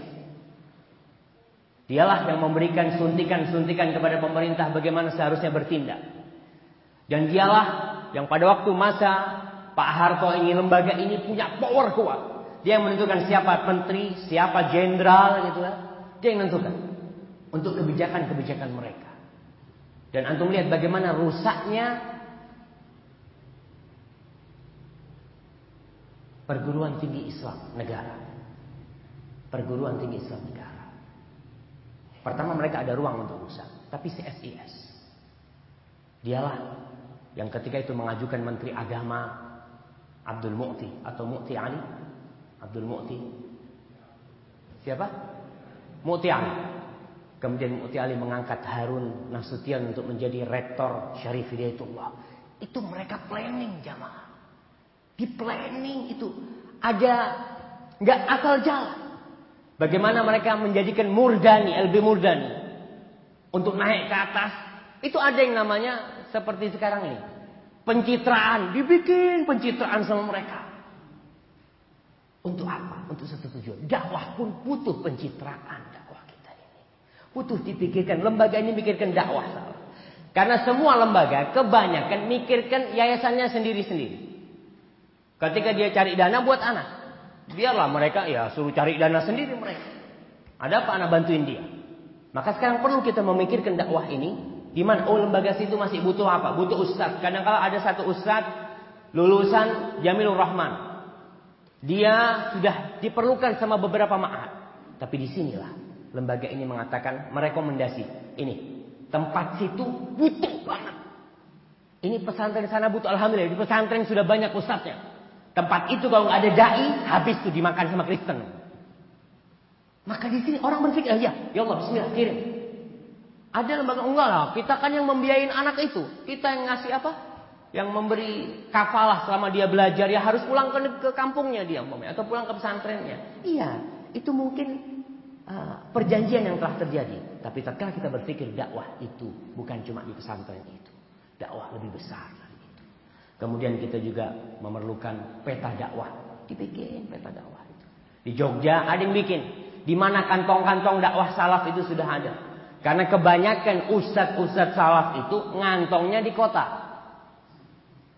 Dialah yang memberikan suntikan-suntikan kepada pemerintah bagaimana seharusnya bertindak. Dan dialah yang pada waktu masa Pak Harto ini lembaga ini punya power kuat. Dia yang menentukan siapa menteri, siapa jenderal gitu lah. Dia yang menentukan untuk kebijakan-kebijakan mereka. Dan antum lihat bagaimana rusaknya perguruan tinggi Islam negara. Perguruan tinggi Islam negara. Pertama mereka ada ruang untuk rusak. Tapi CSIS. Dialah yang ketika itu mengajukan Menteri Agama Abdul Mu'ti atau Mu'ti Ali. Abdul Mu'ti. Siapa? Mu'ti Ali. Kemudian Mu'ti Ali mengangkat Harun Nasution untuk menjadi rektor Syarif Hidayatullah. Itu mereka planning jamaah. Di planning itu ada nggak asal jalan. Bagaimana mereka menjadikan Murdani, LB Murdani untuk naik ke atas. Itu ada yang namanya seperti sekarang ini. Pencitraan, dibikin pencitraan sama mereka. Untuk apa? Untuk satu tujuan. Dakwah pun butuh pencitraan. Butuh dipikirkan. Lembaga ini mikirkan dakwah. Karena semua lembaga kebanyakan mikirkan yayasannya sendiri-sendiri. Ketika dia cari dana buat anak. Biarlah mereka ya suruh cari dana sendiri mereka. Ada apa anak bantuin dia? Maka sekarang perlu kita memikirkan dakwah ini. Di mana? Oh lembaga situ masih butuh apa? Butuh ustaz. Kadang kala ada satu ustaz lulusan Jamilur Rahman. Dia sudah diperlukan sama beberapa ma'at. Tapi di sinilah lembaga ini mengatakan merekomendasi. Ini tempat situ butuh banget. Ini pesantren sana butuh alhamdulillah. Di pesantren sudah banyak ustaznya. Tempat itu kalau nggak ada dai, habis tuh dimakan sama Kristen. Maka di sini orang berpikir, ya, ya Allah, Bismillah, kirim. Ada lembaga enggak lah, kita kan yang membiayain anak itu. Kita yang ngasih apa? Yang memberi kafalah selama dia belajar, ya harus pulang ke, ke kampungnya dia, atau pulang ke pesantrennya. Iya, itu mungkin uh, perjanjian yang telah terjadi. Tapi tatkala kita berpikir dakwah itu bukan cuma di pesantren itu. Dakwah lebih besar. Kemudian kita juga memerlukan peta dakwah. Dibikin peta dakwah itu. Di Jogja ada yang bikin. Di mana kantong-kantong dakwah salaf itu sudah ada. Karena kebanyakan ustadz-ustadz salaf itu ngantongnya di kota.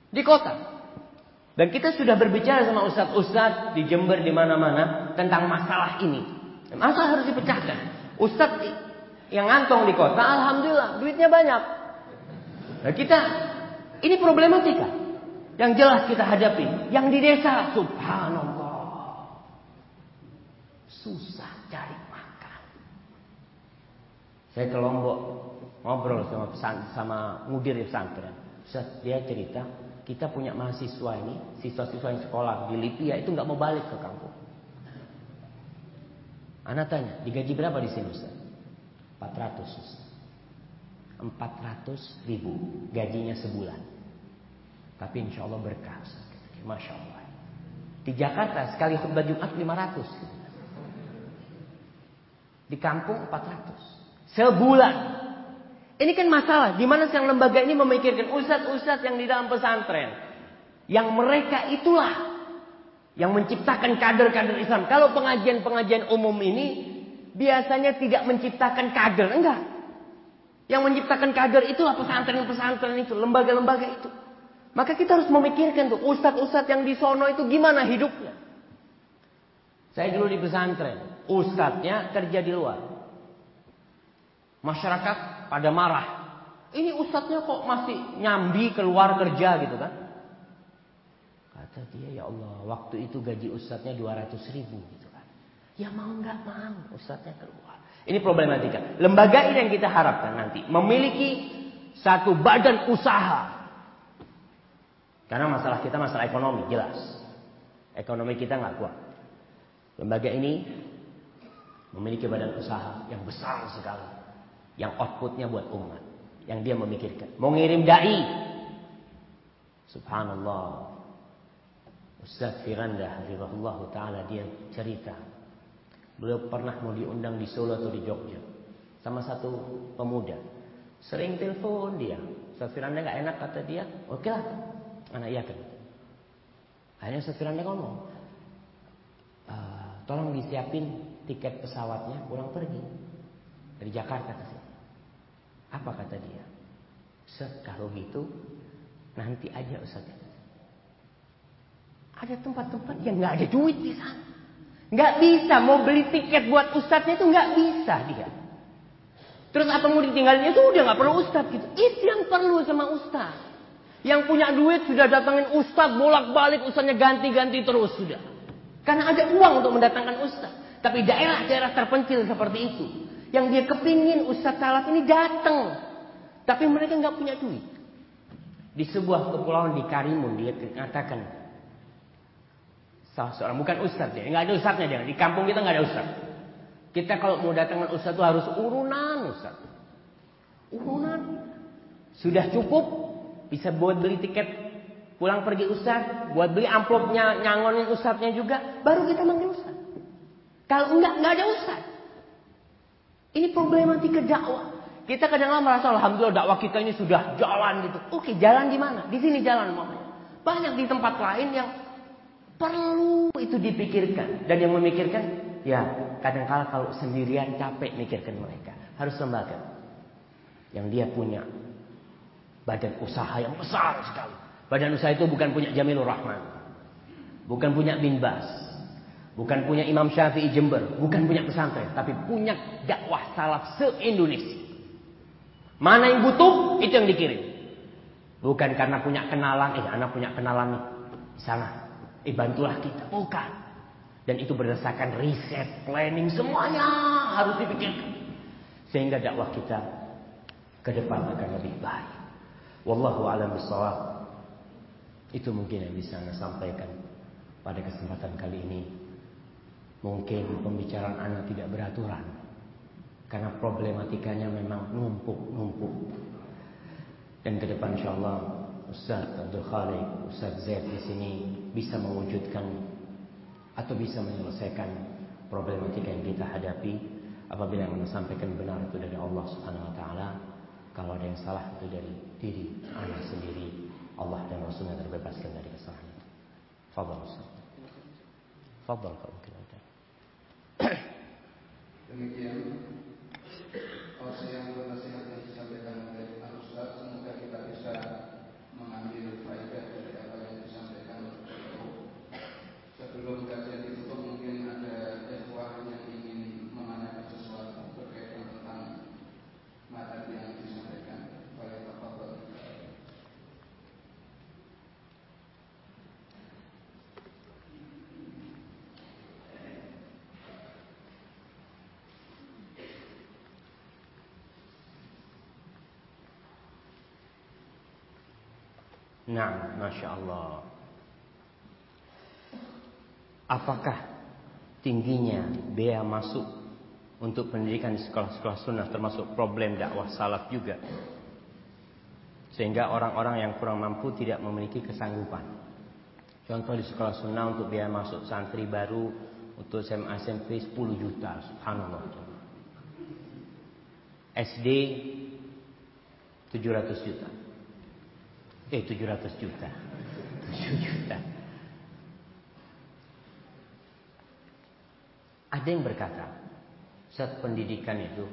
Di kota. Dan kita sudah berbicara sama ustadz-ustadz di Jember di mana-mana tentang masalah ini. Masalah harus dipecahkan. Ustadz yang ngantong di kota, alhamdulillah duitnya banyak. Nah kita ini problematika yang jelas kita hadapi. Yang di desa, subhanallah, susah cari makan. Saya ke Lombok ngobrol sama pesan, sama mudir pesantren. Dia cerita, kita punya mahasiswa ini, siswa-siswa yang sekolah di Libya itu nggak mau balik ke kampung. Anak tanya, digaji berapa di sini Ustaz? 400 Ustaz. 400 ribu gajinya sebulan. Tapi insya Allah berkah. Masya Allah. Di Jakarta sekali khutbah Jumat 500. Di kampung 400. Sebulan. Ini kan masalah. Di mana yang lembaga ini memikirkan ustadz-ustadz yang di dalam pesantren. Yang mereka itulah yang menciptakan kader-kader Islam. Kalau pengajian-pengajian umum ini biasanya tidak menciptakan kader. Enggak. Yang menciptakan kader itulah pesantren-pesantren itu. Lembaga-lembaga itu. Maka kita harus memikirkan tuh. Ustadz-ustadz yang di sono itu gimana hidupnya. Saya dulu di pesantren. Ustadznya kerja di luar. Masyarakat pada marah. Ini ustadznya kok masih nyambi keluar kerja gitu kan? Kata dia, ya Allah, waktu itu gaji ustadznya 200 ribu gitu kan. Ya mau nggak mau ustadznya keluar. Ini problematika. Lembaga ini yang kita harapkan nanti memiliki satu badan usaha. Karena masalah kita masalah ekonomi jelas. Ekonomi kita nggak kuat. Lembaga ini memiliki badan usaha yang besar sekali yang outputnya buat umat yang dia memikirkan mau ngirim dai subhanallah Ustaz Firanda hafizahullah taala dia cerita. Beliau pernah mau diundang di Solo atau di Jogja. Sama satu pemuda. Sering telepon dia. Ustaz Firanda nggak enak kata dia. Oke lah. Anak kan akhirnya Ustaz Firanda ngomong e, tolong disiapin tiket pesawatnya pulang pergi. Dari Jakarta ke sini. Apa kata dia? Ustaz, kalau gitu nanti aja Ustaz. Ada tempat-tempat yang nggak ada duit di sana. Nggak bisa mau beli tiket buat ustadznya itu nggak bisa dia. Terus apa mau ditinggalin itu udah nggak perlu ustadz gitu. Itu yang perlu sama ustadz. Yang punya duit sudah datangin ustadz bolak-balik ustadznya ganti-ganti terus sudah. Karena ada uang untuk mendatangkan ustadz. Tapi daerah-daerah terpencil seperti itu. Yang dia kepingin Ustadz Salaf ini datang. Tapi mereka nggak punya duit. Di sebuah kepulauan di Karimun dia mengatakan salah seorang bukan ustadz dia, nggak ada ustadznya dia. Di kampung kita nggak ada ustadz. Kita kalau mau datangkan ustadz itu harus urunan ustadz. Urunan. Sudah cukup bisa buat beli tiket pulang pergi ustadz, buat beli amplopnya nyangonin ustadznya juga, baru kita manggil ustadz. Kalau enggak, enggak ada ustadz. Ini problematika dakwah. Kita kadang-kadang merasa alhamdulillah dakwah kita ini sudah jalan gitu. Oke, jalan di mana? Di sini jalan mamanya. Banyak di tempat lain yang perlu itu dipikirkan dan yang memikirkan ya kadang-kala kalau sendirian capek mikirkan mereka. Harus lembaga yang dia punya badan usaha yang besar sekali. Badan usaha itu bukan punya Jamilur Rahman. Bukan punya Bin Bas. Bukan punya Imam Syafi'i Jember, bukan punya pesantren, tapi punya dakwah salaf se-Indonesia. Mana yang butuh, itu yang dikirim. Bukan karena punya kenalan, eh anak punya kenalan nih sana. Eh bantulah kita, bukan. Dan itu berdasarkan riset, planning semuanya harus dipikirkan. Sehingga dakwah kita ke depan akan lebih baik. Wallahu a'lam bishawab. Itu mungkin yang bisa saya sampaikan pada kesempatan kali ini. Mungkin pembicaraan anak tidak beraturan. Karena problematikanya memang numpuk-numpuk. Dan ke depan insyaAllah Ustaz Abdul Khalik, Ustaz Zaid di sini bisa mewujudkan atau bisa menyelesaikan problematika yang kita hadapi apabila yang sampaikan benar itu dari Allah Subhanahu wa taala. Kalau ada yang salah itu dari diri anak sendiri. Allah dan Rasulnya terbebaskan dari kesalahan Fadal Ustaz. Fadal kalau Demikian proses yang nasihat yang disampaikan oleh Al Ustaz semoga kita bisa mengambil faedah dari apa yang disampaikan oleh Nah, Masya Allah. Apakah tingginya biaya masuk untuk pendidikan di sekolah-sekolah sunnah termasuk problem dakwah salaf juga? Sehingga orang-orang yang kurang mampu tidak memiliki kesanggupan. Contoh di sekolah sunnah untuk biaya masuk santri baru untuk SMA SMP 10 juta, subhanallah. SD 700 juta. Eh 700 juta. 7 juta. Ada yang berkata, set pendidikan itu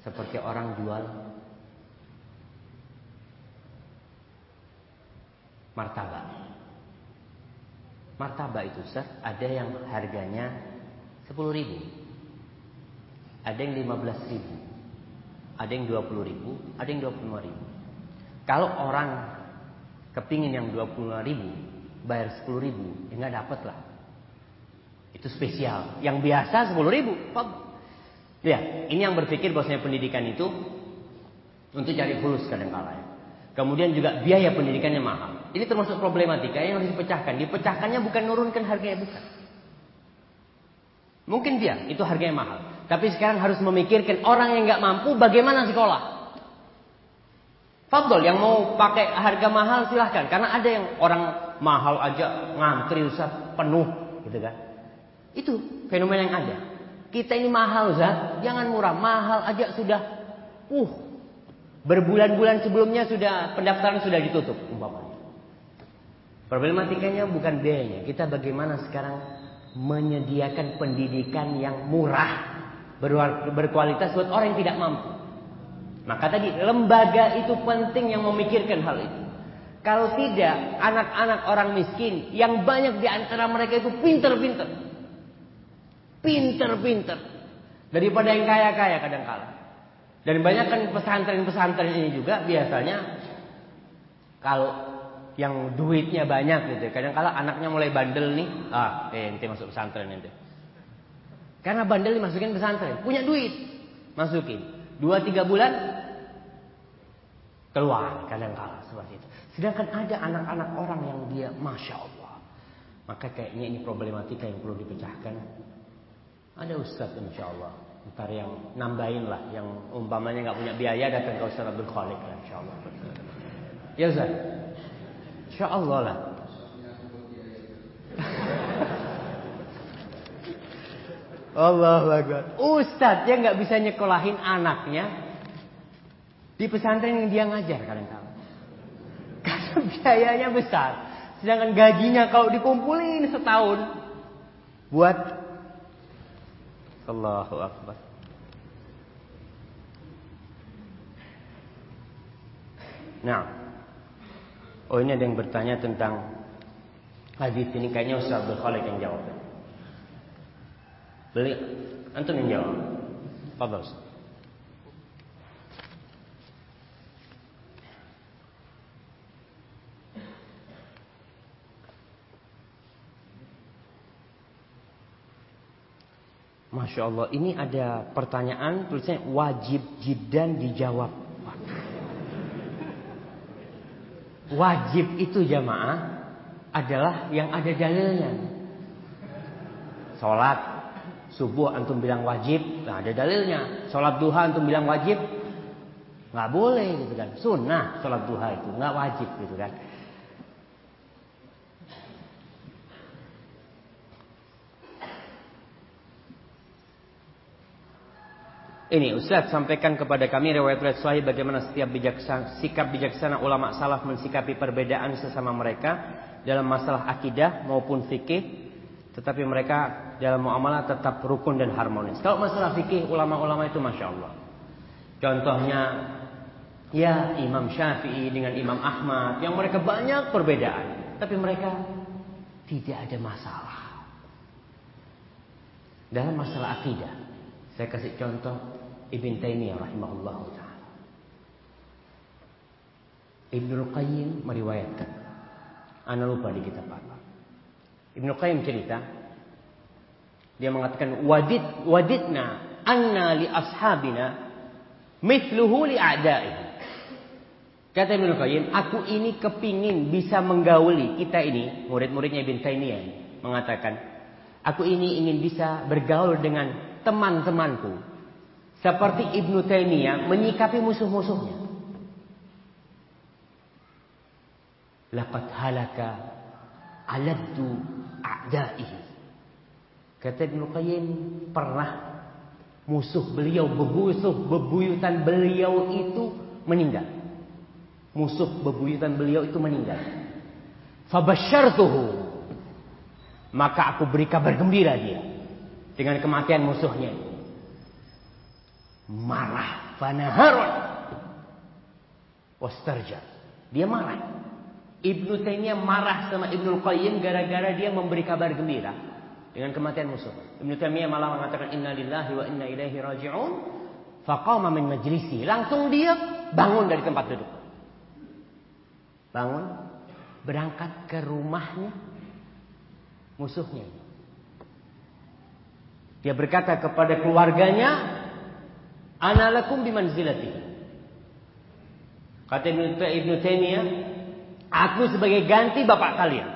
seperti orang jual martabak. Martabak itu set ada yang harganya 10 ribu. Ada yang 15 ribu. Ada yang 20 ribu. Ada yang 25 ribu. Kalau orang kepingin yang 25 ribu. Bayar 10 ribu. Ya nggak dapet lah. Itu spesial. Yang biasa 10 ribu. Ya, ini yang berpikir bahwasanya pendidikan itu untuk cari fulus kadang-kala ya. Kemudian juga biaya pendidikannya mahal. Ini termasuk problematika yang harus dipecahkan. Dipecahkannya bukan nurunkan harganya bukan. Mungkin dia itu harganya mahal. Tapi sekarang harus memikirkan orang yang nggak mampu bagaimana sekolah. Fadol yang mau pakai harga mahal silahkan. Karena ada yang orang mahal aja ngantri usah penuh gitu kan. Itu fenomena yang ada. Kita ini mahal Ustaz, jangan murah. Mahal aja sudah uh berbulan-bulan sebelumnya sudah pendaftaran sudah ditutup umpamanya. Problematikanya bukan biayanya. Kita bagaimana sekarang menyediakan pendidikan yang murah, berkualitas buat orang yang tidak mampu. Maka tadi lembaga itu penting yang memikirkan hal itu. Kalau tidak, anak-anak orang miskin yang banyak di antara mereka itu pinter-pinter. Pinter-pinter. Daripada yang kaya-kaya kadang-kala. Dan banyak kan pesantren-pesantren ini juga biasanya kalau yang duitnya banyak gitu. Kadang kala anaknya mulai bandel nih, ah, eh, ente masuk pesantren ente. Karena bandel dimasukin pesantren, punya duit, masukin. Dua tiga bulan keluar kadang kala seperti itu. Sedangkan ada anak-anak orang yang dia masya Allah. Maka kayaknya ini problematika yang perlu dipecahkan. Ada ustadz insya Allah. Ntar yang nambahin lah, yang umpamanya nggak punya biaya datang ke Ustaz Abdul Khalik lah insya Allah. Ya Ustaz. Insya Allah lah. Allah Akbar. Ustadz yang nggak bisa nyekolahin anaknya di pesantren yang dia ngajar kadang-kadang. Karena biayanya besar. Sedangkan gajinya kalau dikumpulin setahun buat Allahu Akbar. Nah, Oh ini ada yang bertanya tentang hadis ini kayaknya Ustaz Abdul Khalik yang jawab. Beli antum yang jawab. Fadhil. Masya Allah ini ada pertanyaan tulisnya wajib jidan dijawab Wajib itu jamaah adalah yang ada dalilnya. Sholat subuh antum bilang wajib, nah ada dalilnya. Sholat duha antum bilang wajib, nggak boleh gitu kan. Sunnah sholat duha itu nggak wajib gitu kan. Ini Ustaz sampaikan kepada kami riwayat-riwayat sahih bagaimana setiap bijaksana, sikap bijaksana ulama salaf mensikapi perbedaan sesama mereka dalam masalah akidah maupun fikih tetapi mereka dalam muamalah tetap rukun dan harmonis. Kalau masalah fikih ulama-ulama itu masya Allah. Contohnya ya Imam Syafi'i dengan Imam Ahmad yang mereka banyak perbedaan tapi mereka tidak ada masalah. Dalam masalah akidah, saya kasih contoh Ibn Taimiyah rahimahullah taala. Ibnu Qayyim meriwayatkan. Ana lupa di kitab apa. Ibnu Qayyim cerita dia mengatakan wadid wadidna anna li ashabina mithluhu li a'da'ihi. Kata Ibnu Qayyim, aku ini kepingin bisa menggauli kita ini, murid-muridnya Ibn Taimiyah mengatakan, aku ini ingin bisa bergaul dengan teman-temanku seperti Ibnu Taimiyah menyikapi musuh-musuhnya. Laqad halaka aladdu a'daihi. Kata Ibnu Qayyim, pernah musuh beliau bebusuh bebuyutan beliau itu meninggal musuh bebuyutan beliau itu meninggal. Fabasyartuhu. Maka aku beri kabar gembira dia dengan kematian musuhnya. Marah fanaharun. Wastarja. Dia marah. Ibnu Taimiyah marah sama Ibnu Qayyim gara-gara dia memberi kabar gembira dengan kematian musuh. Ibnu Taimiyah malah mengatakan inna lillahi wa inna ilaihi raji'un. Faqama min majlisi. Langsung dia bangun dari tempat duduk. Bangun, berangkat ke rumahnya musuhnya. Dia berkata kepada keluarganya, "Analakum bimanzilati." Kata Ibnu Taimiyah, "Aku sebagai ganti bapak kalian.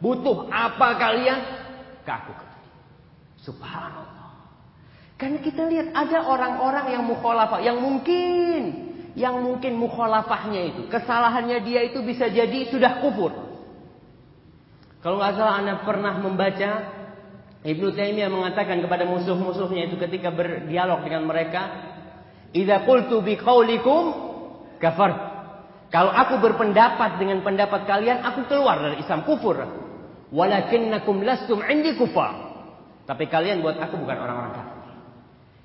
Butuh apa kalian? Ke aku." Subhanallah. Kan kita lihat ada orang-orang yang mukhalafah yang mungkin yang mungkin mukhalafahnya itu, kesalahannya dia itu bisa jadi sudah kufur. Kalau nggak salah Anda pernah membaca Ibnu Taimiyah mengatakan kepada musuh-musuhnya itu ketika berdialog dengan mereka, "Idza qultu biqaulikum kafar." Kalau aku berpendapat dengan pendapat kalian, aku keluar dari Islam kufur. Walakinnakum lastum indi kufar. Tapi kalian buat aku bukan orang-orang kafir.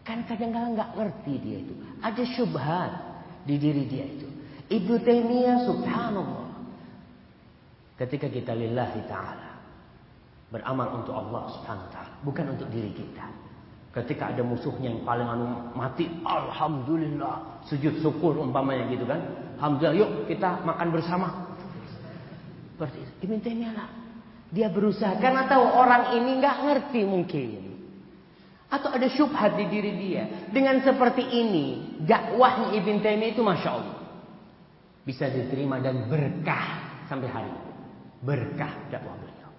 Kan kadang-kadang nggak ngerti dia itu. Ada syubhat di diri dia itu. Ibnu Taimiyah subhanallah. Ketika kita lillahi ta'ala. Beramal untuk Allah subhanahu wa ta'ala. Bukan untuk diri kita. Ketika ada musuhnya yang paling anu mati. Alhamdulillah. Sujud syukur umpamanya gitu kan. Alhamdulillah yuk kita makan bersama. Seperti itu. Taimiyah lah. Dia berusaha. Karena tahu orang ini nggak ngerti mungkin. Atau ada syubhat di diri dia. Dengan seperti ini, dakwahnya Ibn Taimiyah itu Masya Allah. Bisa diterima dan berkah sampai hari ini. Berkah dakwah beliau.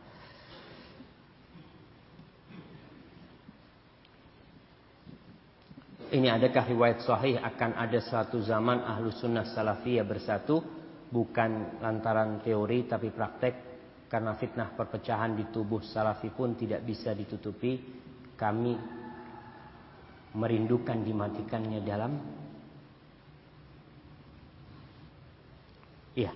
Ini adakah riwayat sahih akan ada suatu zaman ahlu sunnah salafiyah bersatu. Bukan lantaran teori tapi praktek. Karena fitnah perpecahan di tubuh salafi pun tidak bisa ditutupi. Kami merindukan dimatikannya dalam Iya.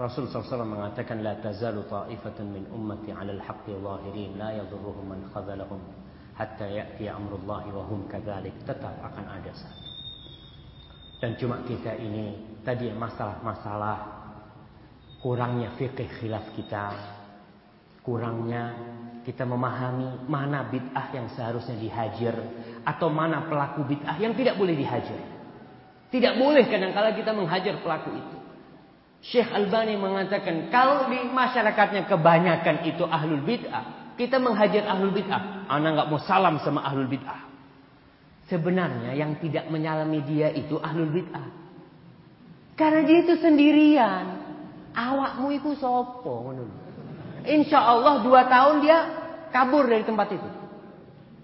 Rasul SAW mengatakan la tazalu ta'ifatun min ummati 'ala al-haqqi zahirin la yadhurruhum man khadhalahum hatta ya'ti amrullahi wa hum kadzalik tetap akan ada satu. Dan cuma kita ini tadi masalah-masalah kurangnya fikih khilaf kita, kurangnya kita memahami mana bid'ah yang seharusnya dihajar atau mana pelaku bid'ah yang tidak boleh dihajar. Tidak boleh kadang-kala kita menghajar pelaku itu. Syekh Albani mengatakan kalau di masyarakatnya kebanyakan itu ahlul bid'ah, kita menghajar ahlul bid'ah. Anak nggak mau salam sama ahlul bid'ah. Sebenarnya yang tidak menyalami dia itu ahlul bid'ah. Karena dia itu sendirian. Awakmu itu sopo Insya Allah dua tahun dia kabur dari tempat itu.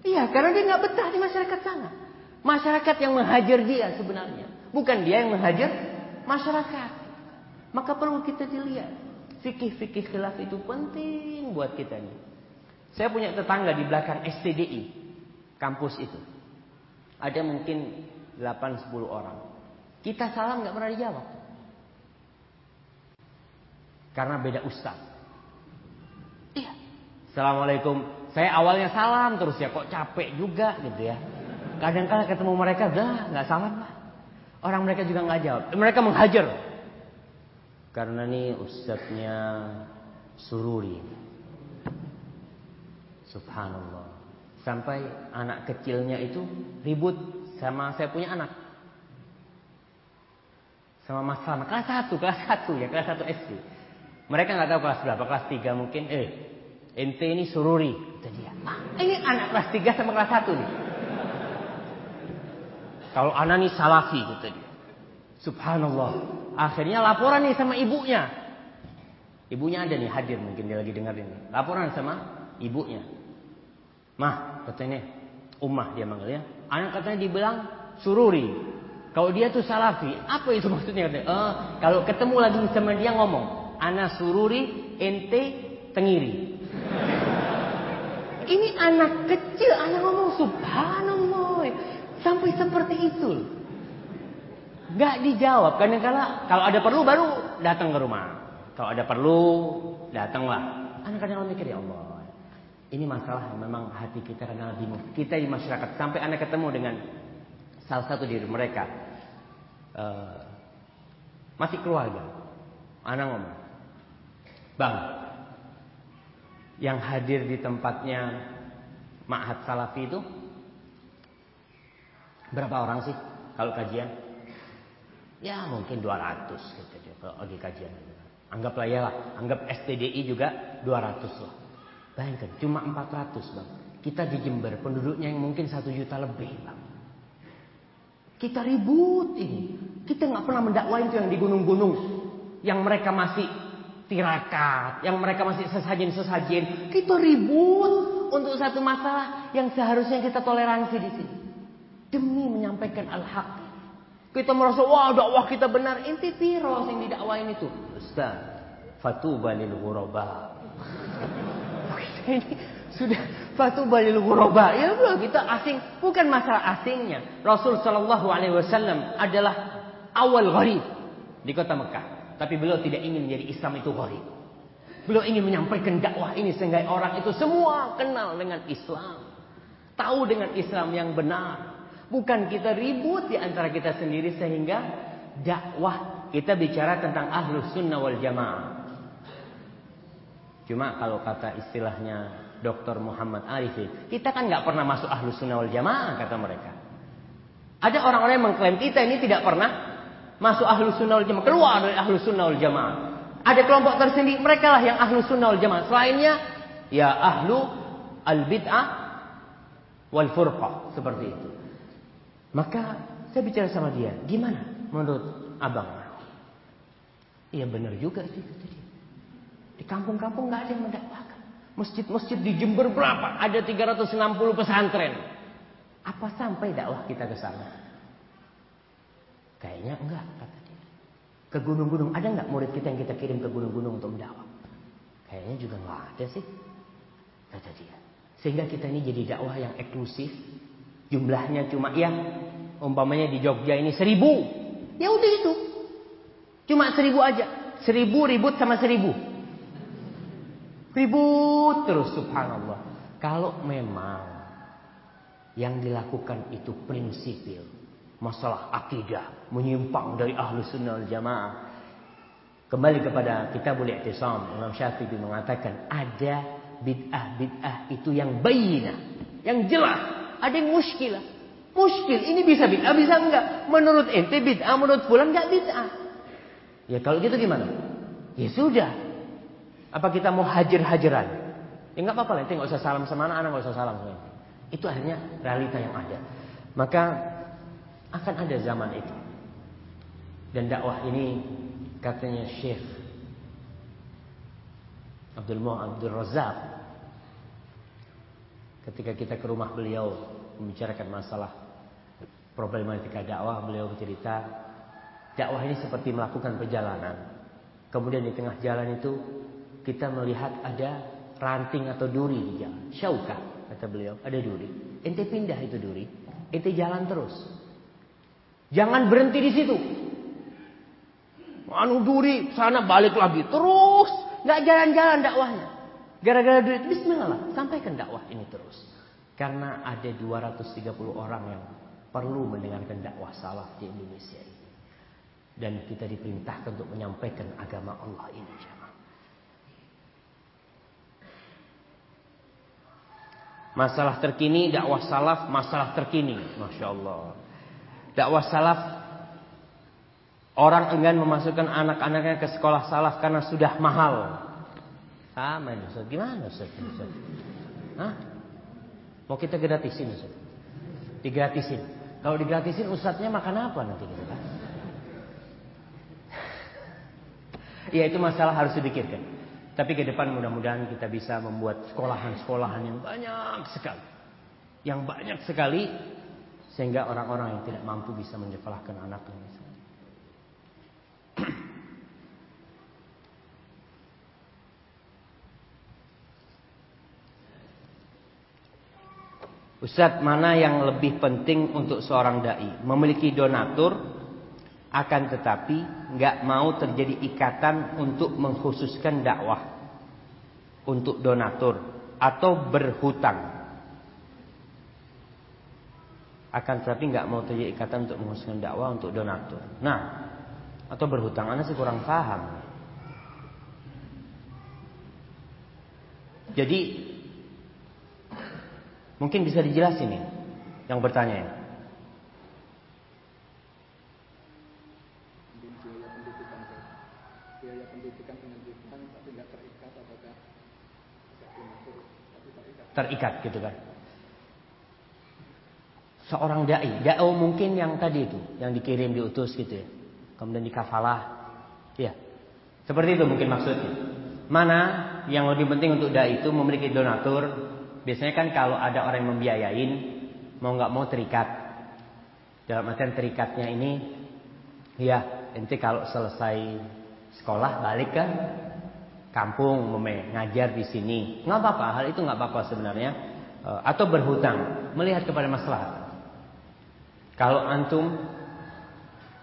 Iya, karena dia nggak betah di masyarakat sana. Masyarakat yang menghajar dia sebenarnya, bukan dia yang menghajar masyarakat. Maka perlu kita dilihat. Fikih-fikih khilaf itu penting buat kita ini. Saya punya tetangga di belakang STDI, kampus itu. Ada mungkin 8-10 orang. Kita salam nggak pernah dijawab. Karena beda ustaz. Assalamualaikum. Saya awalnya salam terus ya kok capek juga gitu ya. Kadang-kadang ketemu mereka dah nggak salam lah. Orang mereka juga nggak jawab. Mereka menghajar. Karena nih ustadznya sururi. Subhanallah. Sampai anak kecilnya itu ribut sama saya punya anak. Sama Mas Salma. Kelas 1, kelas 1 ya, kelas 1 SD. Mereka nggak tahu kelas berapa, kelas 3 mungkin. Eh, Ente ini sururi, kata dia. Ini anak kelas 3 sama kelas 1 nih. Kalau anak ini salafi, kata dia. Subhanallah. Akhirnya laporan nih sama ibunya. Ibunya ada nih hadir mungkin dia lagi dengerin. Laporan sama ibunya. Mah, katanya Ummah dia manggilnya. Anak katanya dibilang sururi. Kalau dia tuh salafi, apa itu maksudnya? Eh, kalau ketemu lagi sama dia ngomong, ana sururi, ente tengiri. Ini anak kecil, anak ngomong subhanallah. Sampai seperti itu. Gak dijawab. Karena kalau ada perlu baru datang ke rumah. Kalau ada perlu, datanglah. Anak kadang mikir ya Allah. Ini masalah memang hati kita kadang bingung. Kita di masyarakat sampai anak ketemu dengan salah satu diri mereka uh, masih keluarga. Anak ngomong, bang, yang hadir di tempatnya Ma'had Salafi itu berapa orang sih kalau kajian? Ya mungkin 200 gitu kalau lagi kajian. Anggaplah ya lah, anggap STDI juga 200 lah. Bayangkan, cuma 400 bang. Kita di Jember, penduduknya yang mungkin satu juta lebih bang. Kita ribut ini. Kita nggak pernah mendakwain itu yang di gunung-gunung. Yang mereka masih tirakat. Yang mereka masih sesajen-sesajen. Kita ribut untuk satu masalah yang seharusnya kita toleransi di sini. Demi menyampaikan al-haq. Kita merasa, wah dakwah kita benar. Inti piro yang didakwain itu. Ustaz, fatuba lil ghuraba ini sudah fatu balil ghuraba. Ya belum kita asing, bukan masalah asingnya. Rasul Shallallahu alaihi wasallam adalah awal gharib di kota Mekah. Tapi beliau tidak ingin menjadi Islam itu gharib. Beliau ingin menyampaikan dakwah ini sehingga orang itu semua kenal dengan Islam. Tahu dengan Islam yang benar. Bukan kita ribut di antara kita sendiri sehingga dakwah kita bicara tentang ahlus sunnah wal jamaah. Cuma kalau kata istilahnya Dr. Muhammad Arifin, kita kan nggak pernah masuk ahlus sunnah wal jamaah kata mereka. Ada orang-orang yang mengklaim kita ini tidak pernah masuk ahlus sunnah wal jamaah, keluar dari ahlus sunnah wal jamaah. Ada kelompok tersendiri, mereka lah yang ahlus sunnah wal jamaah. Selainnya, ya ahlu al bid'ah wal furqah seperti itu. Maka saya bicara sama dia, gimana menurut abang? Iya benar juga sih di kampung-kampung nggak ada yang mendakwahkan. Masjid-masjid di Jember berapa? Ada 360 pesantren. Apa sampai dakwah kita ke sana? Kayaknya enggak, kata dia. Ke gunung-gunung ada nggak murid kita yang kita kirim ke gunung-gunung untuk mendakwah? Kayaknya juga nggak ada sih, kata dia. Sehingga kita ini jadi dakwah yang eksklusif. Jumlahnya cuma ya, umpamanya di Jogja ini seribu. Ya udah itu. Cuma seribu aja. Seribu ribut sama seribu. Ribut terus subhanallah. Kalau memang yang dilakukan itu prinsipil. Masalah akidah. Menyimpang dari ahlu sunnah jamaah. Kembali kepada kitabul i'tisam. Imam Syafi'i mengatakan. Ada bid'ah-bid'ah itu yang bayina. Yang jelas. Ada yang muskilah. Muskil. Ini bisa bid'ah, bisa enggak. Menurut ente bid'ah, menurut pulang enggak bid'ah. Ya kalau gitu gimana? Ya sudah. Apa kita mau hajar-hajaran? Ya nggak apa-apa lah, itu nggak usah salam sama anak, anak nggak usah salam Itu akhirnya realita yang ada. Maka akan ada zaman itu. Dan dakwah ini katanya Syekh Abdul Muhammad Abdul Razak ketika kita ke rumah beliau membicarakan masalah problematika dakwah beliau bercerita dakwah ini seperti melakukan perjalanan kemudian di tengah jalan itu kita melihat ada ranting atau duri di jalan. Syaukah, kata beliau, ada duri. Ente pindah itu duri, ente jalan terus. Jangan berhenti di situ. Anu duri, sana balik lagi. Terus, nggak jalan-jalan dakwahnya. Gara-gara duri, bismillah, sampaikan dakwah ini terus. Karena ada 230 orang yang perlu mendengarkan dakwah salaf di Indonesia ini. Dan kita diperintahkan untuk menyampaikan agama Allah ini. Masalah terkini dakwah salaf masalah terkini. Masya Allah. Dakwah salaf orang enggan memasukkan anak-anaknya ke sekolah salaf karena sudah mahal. Sama ini Ustaz. Gimana Ustaz? Ustaz? Hah? Mau kita gratisin Ustaz? Digratisin. Kalau digratisin Ustaznya makan apa nanti kita? Ya itu masalah harus dipikirkan. Tapi ke depan mudah-mudahan kita bisa membuat sekolahan-sekolahan yang banyak sekali. Yang banyak sekali sehingga orang-orang yang tidak mampu bisa menyekolahkan anaknya. Ustadz, mana yang lebih penting untuk seorang dai? Memiliki donatur, akan tetapi nggak mau terjadi ikatan untuk mengkhususkan dakwah untuk donatur atau berhutang. Akan tetapi nggak mau terjadi ikatan untuk mengkhususkan dakwah untuk donatur. Nah, atau berhutang, anda sih kurang paham. Jadi Mungkin bisa dijelasin ya yang bertanya ya. Terikat gitu kan. Seorang dai, dai mungkin yang tadi itu, yang dikirim diutus gitu ya. Kemudian dikafalah. Ya. Seperti itu mungkin maksudnya. Mana yang lebih penting untuk dai itu memiliki donatur, Biasanya kan kalau ada orang yang membiayain, mau nggak mau terikat. Dalam artian terikatnya ini, ya nanti kalau selesai sekolah balik ke kampung, ngajar di sini, nggak apa-apa. Hal itu nggak apa-apa sebenarnya. E, atau berhutang, melihat kepada masalah. Kalau antum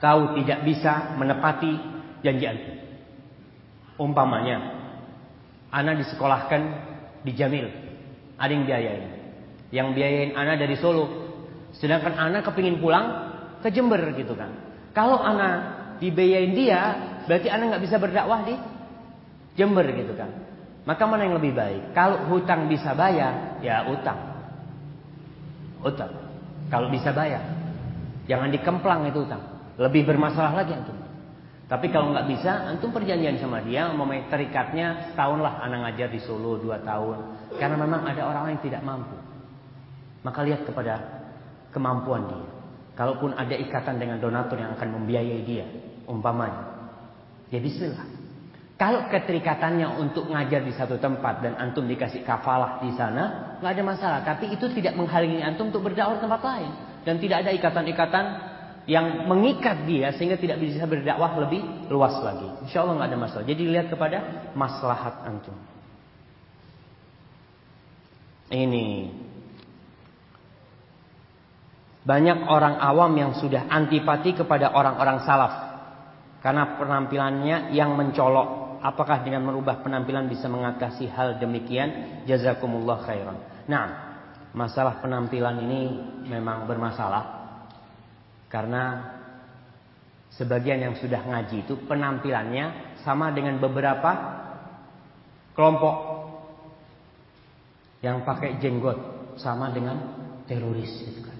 tahu tidak bisa menepati janji antum, umpamanya, anak disekolahkan di Jamil, ada yang biayain. Yang biayain anak dari Solo. Sedangkan anak kepingin pulang ke Jember gitu kan. Kalau anak dibiayain dia, berarti anak nggak bisa berdakwah di Jember gitu kan. Maka mana yang lebih baik? Kalau hutang bisa bayar, ya utang. Utang. Kalau bisa bayar. Jangan dikemplang itu utang. Lebih bermasalah lagi antum. Tapi kalau nggak bisa, antum perjanjian sama dia, mau terikatnya setahun lah anak ngajar di Solo dua tahun. Karena memang ada orang yang tidak mampu. Maka lihat kepada kemampuan dia. Kalaupun ada ikatan dengan donatur yang akan membiayai dia, umpamanya. Ya bismillah. Kalau keterikatannya untuk ngajar di satu tempat dan antum dikasih kafalah di sana, nggak ada masalah. Tapi itu tidak menghalangi antum untuk berdakwah di tempat lain dan tidak ada ikatan-ikatan yang mengikat dia sehingga tidak bisa berdakwah lebih luas lagi. Insya Allah nggak ada masalah. Jadi lihat kepada maslahat antum. Ini banyak orang awam yang sudah antipati kepada orang-orang salaf karena penampilannya yang mencolok. Apakah dengan merubah penampilan bisa mengatasi hal demikian? Jazakumullah khairan. Nah, masalah penampilan ini memang bermasalah karena sebagian yang sudah ngaji itu penampilannya sama dengan beberapa kelompok yang pakai jenggot sama dengan teroris gitu kan.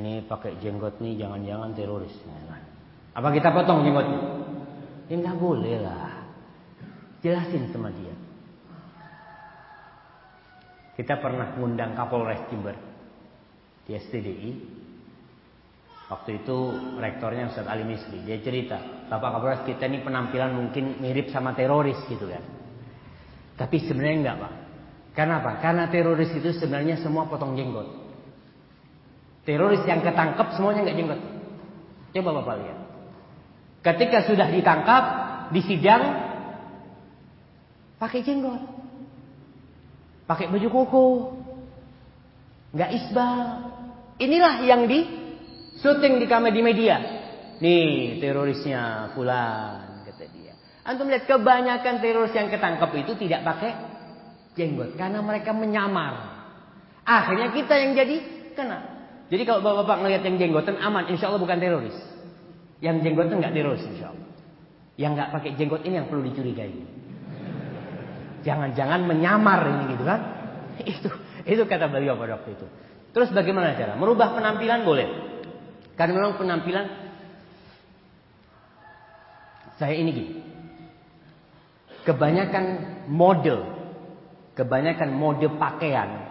Ini pakai jenggot nih jangan-jangan teroris. Apa kita potong jenggotnya? Ya nggak boleh lah. Jelasin sama dia. Kita pernah ngundang Kapolres Jember di STDI Waktu itu rektornya Ustaz Ali Misri. Dia cerita, Bapak Kapolres kita ini penampilan mungkin mirip sama teroris gitu kan. Tapi sebenarnya enggak Pak. Kenapa? Karena teroris itu sebenarnya semua potong jenggot. Teroris yang ketangkep semuanya enggak jenggot. Coba Bapak lihat. Ketika sudah ditangkap, disidang, pakai jenggot. Pakai baju koko. Enggak isbal. Inilah yang di Syuting di kamera di media. Nih terorisnya fulan kata dia. Antum lihat kebanyakan teroris yang ketangkep itu tidak pakai jenggot karena mereka menyamar. Akhirnya kita yang jadi kena. Jadi kalau bapak-bapak ngelihat yang jenggotan aman, insya Allah bukan teroris. Yang jenggotan nggak teroris insya Allah. Yang nggak pakai jenggot ini yang perlu dicurigai. Jangan-jangan menyamar ini gitu kan? Itu itu kata beliau pada waktu itu. Terus bagaimana cara? Merubah penampilan boleh. Karena memang penampilan saya ini gini. Kebanyakan model, kebanyakan mode pakaian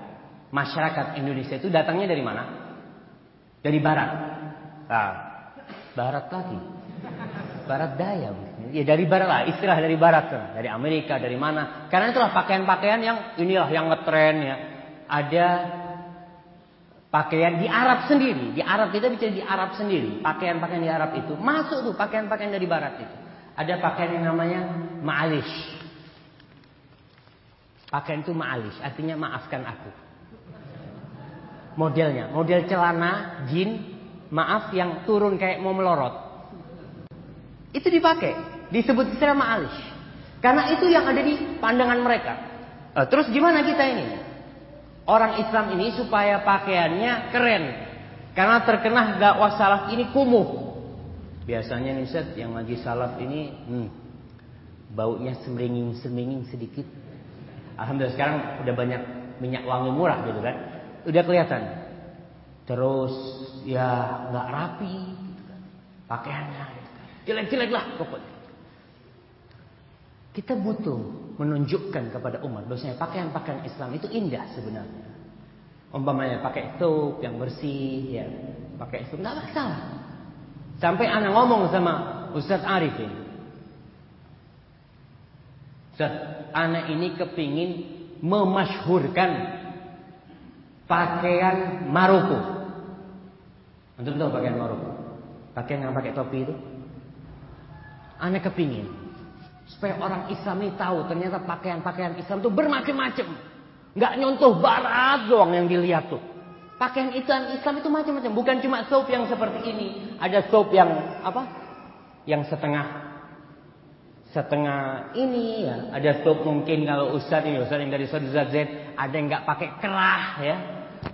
masyarakat Indonesia itu datangnya dari mana? Dari barat. Nah, barat lagi. Barat daya. Ya dari barat lah, istilah dari barat kan. Dari Amerika, dari mana. Karena itulah pakaian-pakaian yang inilah yang ngetren ya. Ada pakaian di Arab sendiri. Di Arab kita bicara di Arab sendiri. Pakaian-pakaian di Arab itu. Masuk tuh pakaian-pakaian dari barat itu. Ada pakaian yang namanya ma'alish. Pakaian itu ma'alish. Artinya maafkan aku. Modelnya. Model celana, jin, maaf yang turun kayak mau melorot. Itu dipakai, disebut istilah ma'alish. Karena itu yang ada di pandangan mereka. Eh, terus gimana kita ini? Orang Islam ini supaya pakaiannya keren. Karena terkena dakwah salaf ini kumuh. Biasanya nih Ustaz, yang lagi salaf ini hmm, baunya semringing-semringing sedikit. Alhamdulillah sekarang udah banyak minyak wangi murah gitu kan. Udah kelihatan. Terus ya nggak rapi gitu kan. Pakaiannya Jelek-jelek lah pokoknya. Kita butuh menunjukkan kepada umat bahwasanya pakaian-pakaian Islam itu indah sebenarnya. Umpamanya pakai thawb yang bersih, ya, pakai itu nggak masalah. Sampai anak ngomong sama Ustadz Arif ini. Ustaz, anak ini kepingin memasyhurkan pakaian Maroko. Untuk tahu pakaian Maroko? Pakaian yang pakai topi itu? Aneh kepingin supaya orang Islam ini tahu ternyata pakaian-pakaian Islam itu bermacam-macam. Nggak nyontoh barat doang yang dilihat tuh. Pakaian Islam Islam itu macam-macam, bukan cuma soap yang seperti ini. Ada soap yang apa? Yang setengah setengah ini ya. Ada soap mungkin kalau Ustaz ini Ustaz yang dari Z ada yang nggak pakai kerah ya.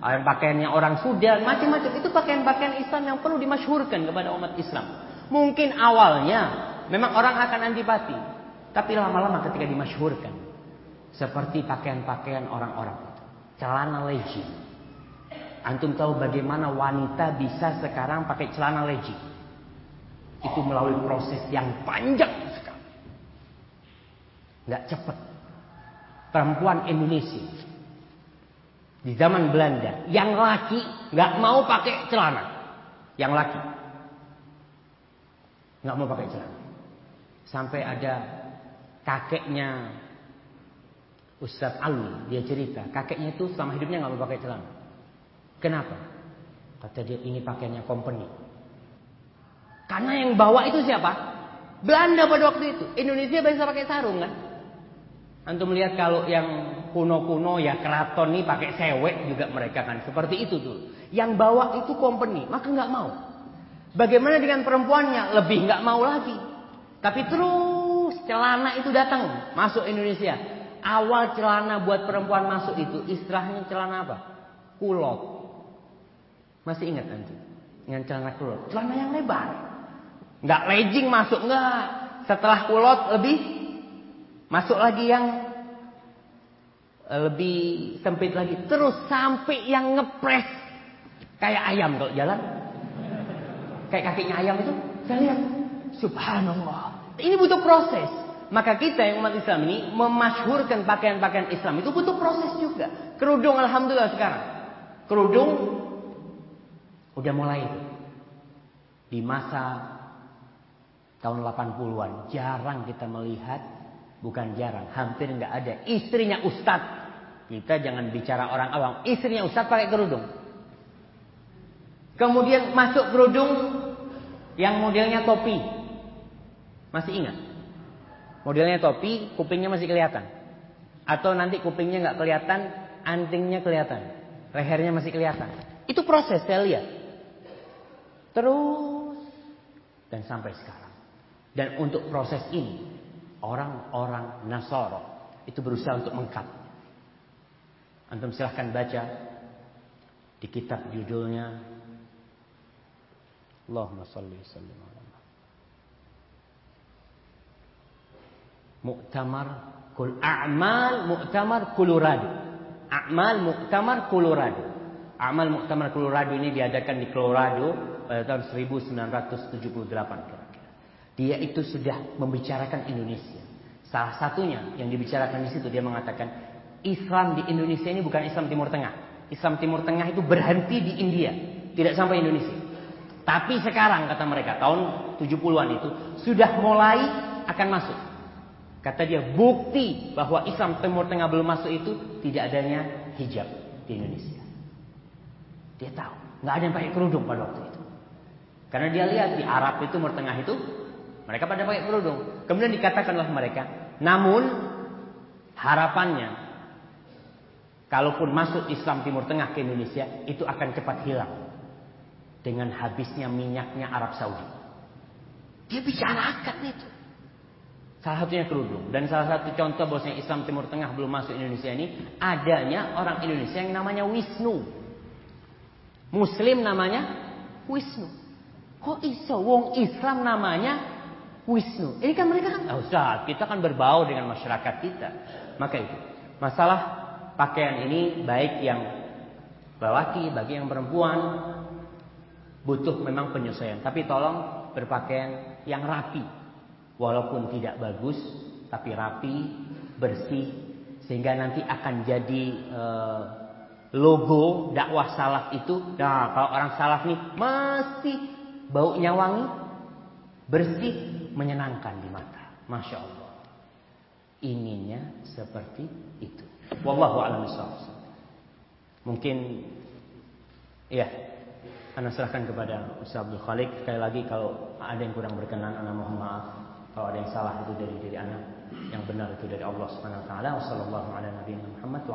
Pakaiannya orang Sudan, macam-macam. Itu pakaian-pakaian Islam yang perlu dimasyhurkan kepada umat Islam. Mungkin awalnya Memang orang akan antipati. Tapi lama-lama ketika dimasyhurkan. Seperti pakaian-pakaian orang-orang. Celana leji. Antum tahu bagaimana wanita bisa sekarang pakai celana leji. Itu melalui proses yang panjang sekali. Nggak cepat. Perempuan Indonesia. Di zaman Belanda. Yang laki nggak mau pakai celana. Yang laki. nggak mau pakai celana. Sampai ada kakeknya Ustadz Ali, dia cerita, kakeknya itu selama hidupnya nggak mau pakai celana. Kenapa? Kata dia ini pakaiannya company. Karena yang bawa itu siapa? Belanda pada waktu itu. Indonesia biasa pakai sarung kan? Antum melihat kalau yang kuno-kuno ya keraton nih pakai sewek juga mereka kan seperti itu tuh. Yang bawa itu company, maka nggak mau. Bagaimana dengan perempuannya? Lebih nggak mau lagi. Tapi terus celana itu datang masuk Indonesia. Awal celana buat perempuan masuk itu istilahnya celana apa? Kulot. Masih ingat nanti? Dengan celana kulot. Celana yang lebar. Nggak legging masuk nggak. Setelah kulot lebih masuk lagi yang lebih sempit lagi. Terus sampai yang ngepres kayak ayam kalau jalan. Kayak kakinya ayam itu. Saya lihat. Subhanallah. Ini butuh proses. Maka kita yang umat Islam ini memasyhurkan pakaian-pakaian Islam itu butuh proses juga. Kerudung alhamdulillah sekarang. Kerudung udah mulai. Di masa tahun 80-an jarang kita melihat bukan jarang, hampir nggak ada istrinya ustadz. Kita jangan bicara orang awam, istrinya ustadz pakai kerudung. Kemudian masuk kerudung yang modelnya topi. Masih ingat? Modelnya topi, kupingnya masih kelihatan. Atau nanti kupingnya nggak kelihatan, antingnya kelihatan. Lehernya masih kelihatan. Itu proses saya lihat. Terus dan sampai sekarang. Dan untuk proses ini orang-orang Nasoro itu berusaha untuk mengkat. Antum silahkan baca di kitab judulnya Allahumma salli sallim Muktamar Kul A'mal Muktamar Colorado. A'mal Muktamar Colorado. Amal Muktamar Colorado ini diadakan di Colorado pada tahun 1978 kira-kira. Dia itu sudah membicarakan Indonesia. Salah satunya yang dibicarakan di situ dia mengatakan Islam di Indonesia ini bukan Islam Timur Tengah. Islam Timur Tengah itu berhenti di India, tidak sampai Indonesia. Tapi sekarang kata mereka tahun 70-an itu sudah mulai akan masuk. Kata dia bukti bahwa Islam Timur Tengah belum masuk itu tidak adanya hijab di Indonesia. Dia tahu, nggak ada yang pakai kerudung pada waktu itu. Karena dia lihat di Arab itu Timur Tengah itu mereka pada pakai kerudung. Kemudian dikatakanlah mereka, namun harapannya kalaupun masuk Islam Timur Tengah ke Indonesia itu akan cepat hilang dengan habisnya minyaknya Arab Saudi. Dia bicarakan itu. Salah satunya kerudung. Dan salah satu contoh bahwasanya Islam Timur Tengah belum masuk Indonesia ini adanya orang Indonesia yang namanya Wisnu. Muslim namanya Wisnu. Kok iso wong Islam namanya Wisnu? Ini kan mereka kan oh, Ustaz, kita kan berbau dengan masyarakat kita. Maka itu. Masalah pakaian ini baik yang lelaki, bagi yang perempuan butuh memang penyesuaian. Tapi tolong berpakaian yang rapi Walaupun tidak bagus, tapi rapi, bersih, sehingga nanti akan jadi uh, logo dakwah salaf itu. Nah, kalau orang salaf nih mesti baunya wangi, bersih, menyenangkan di mata. Masya Allah. Ininya seperti itu. Wallahu a'lam Mungkin ya Anda serahkan kepada Ustaz Abdul Khalik Sekali lagi kalau ada yang kurang berkenan Anda mohon maaf kalau ada yang salah itu dari diri anak, yang benar itu dari Allah Subhanahu wa taala. Wassallallahu ala nabiyina Muhammad.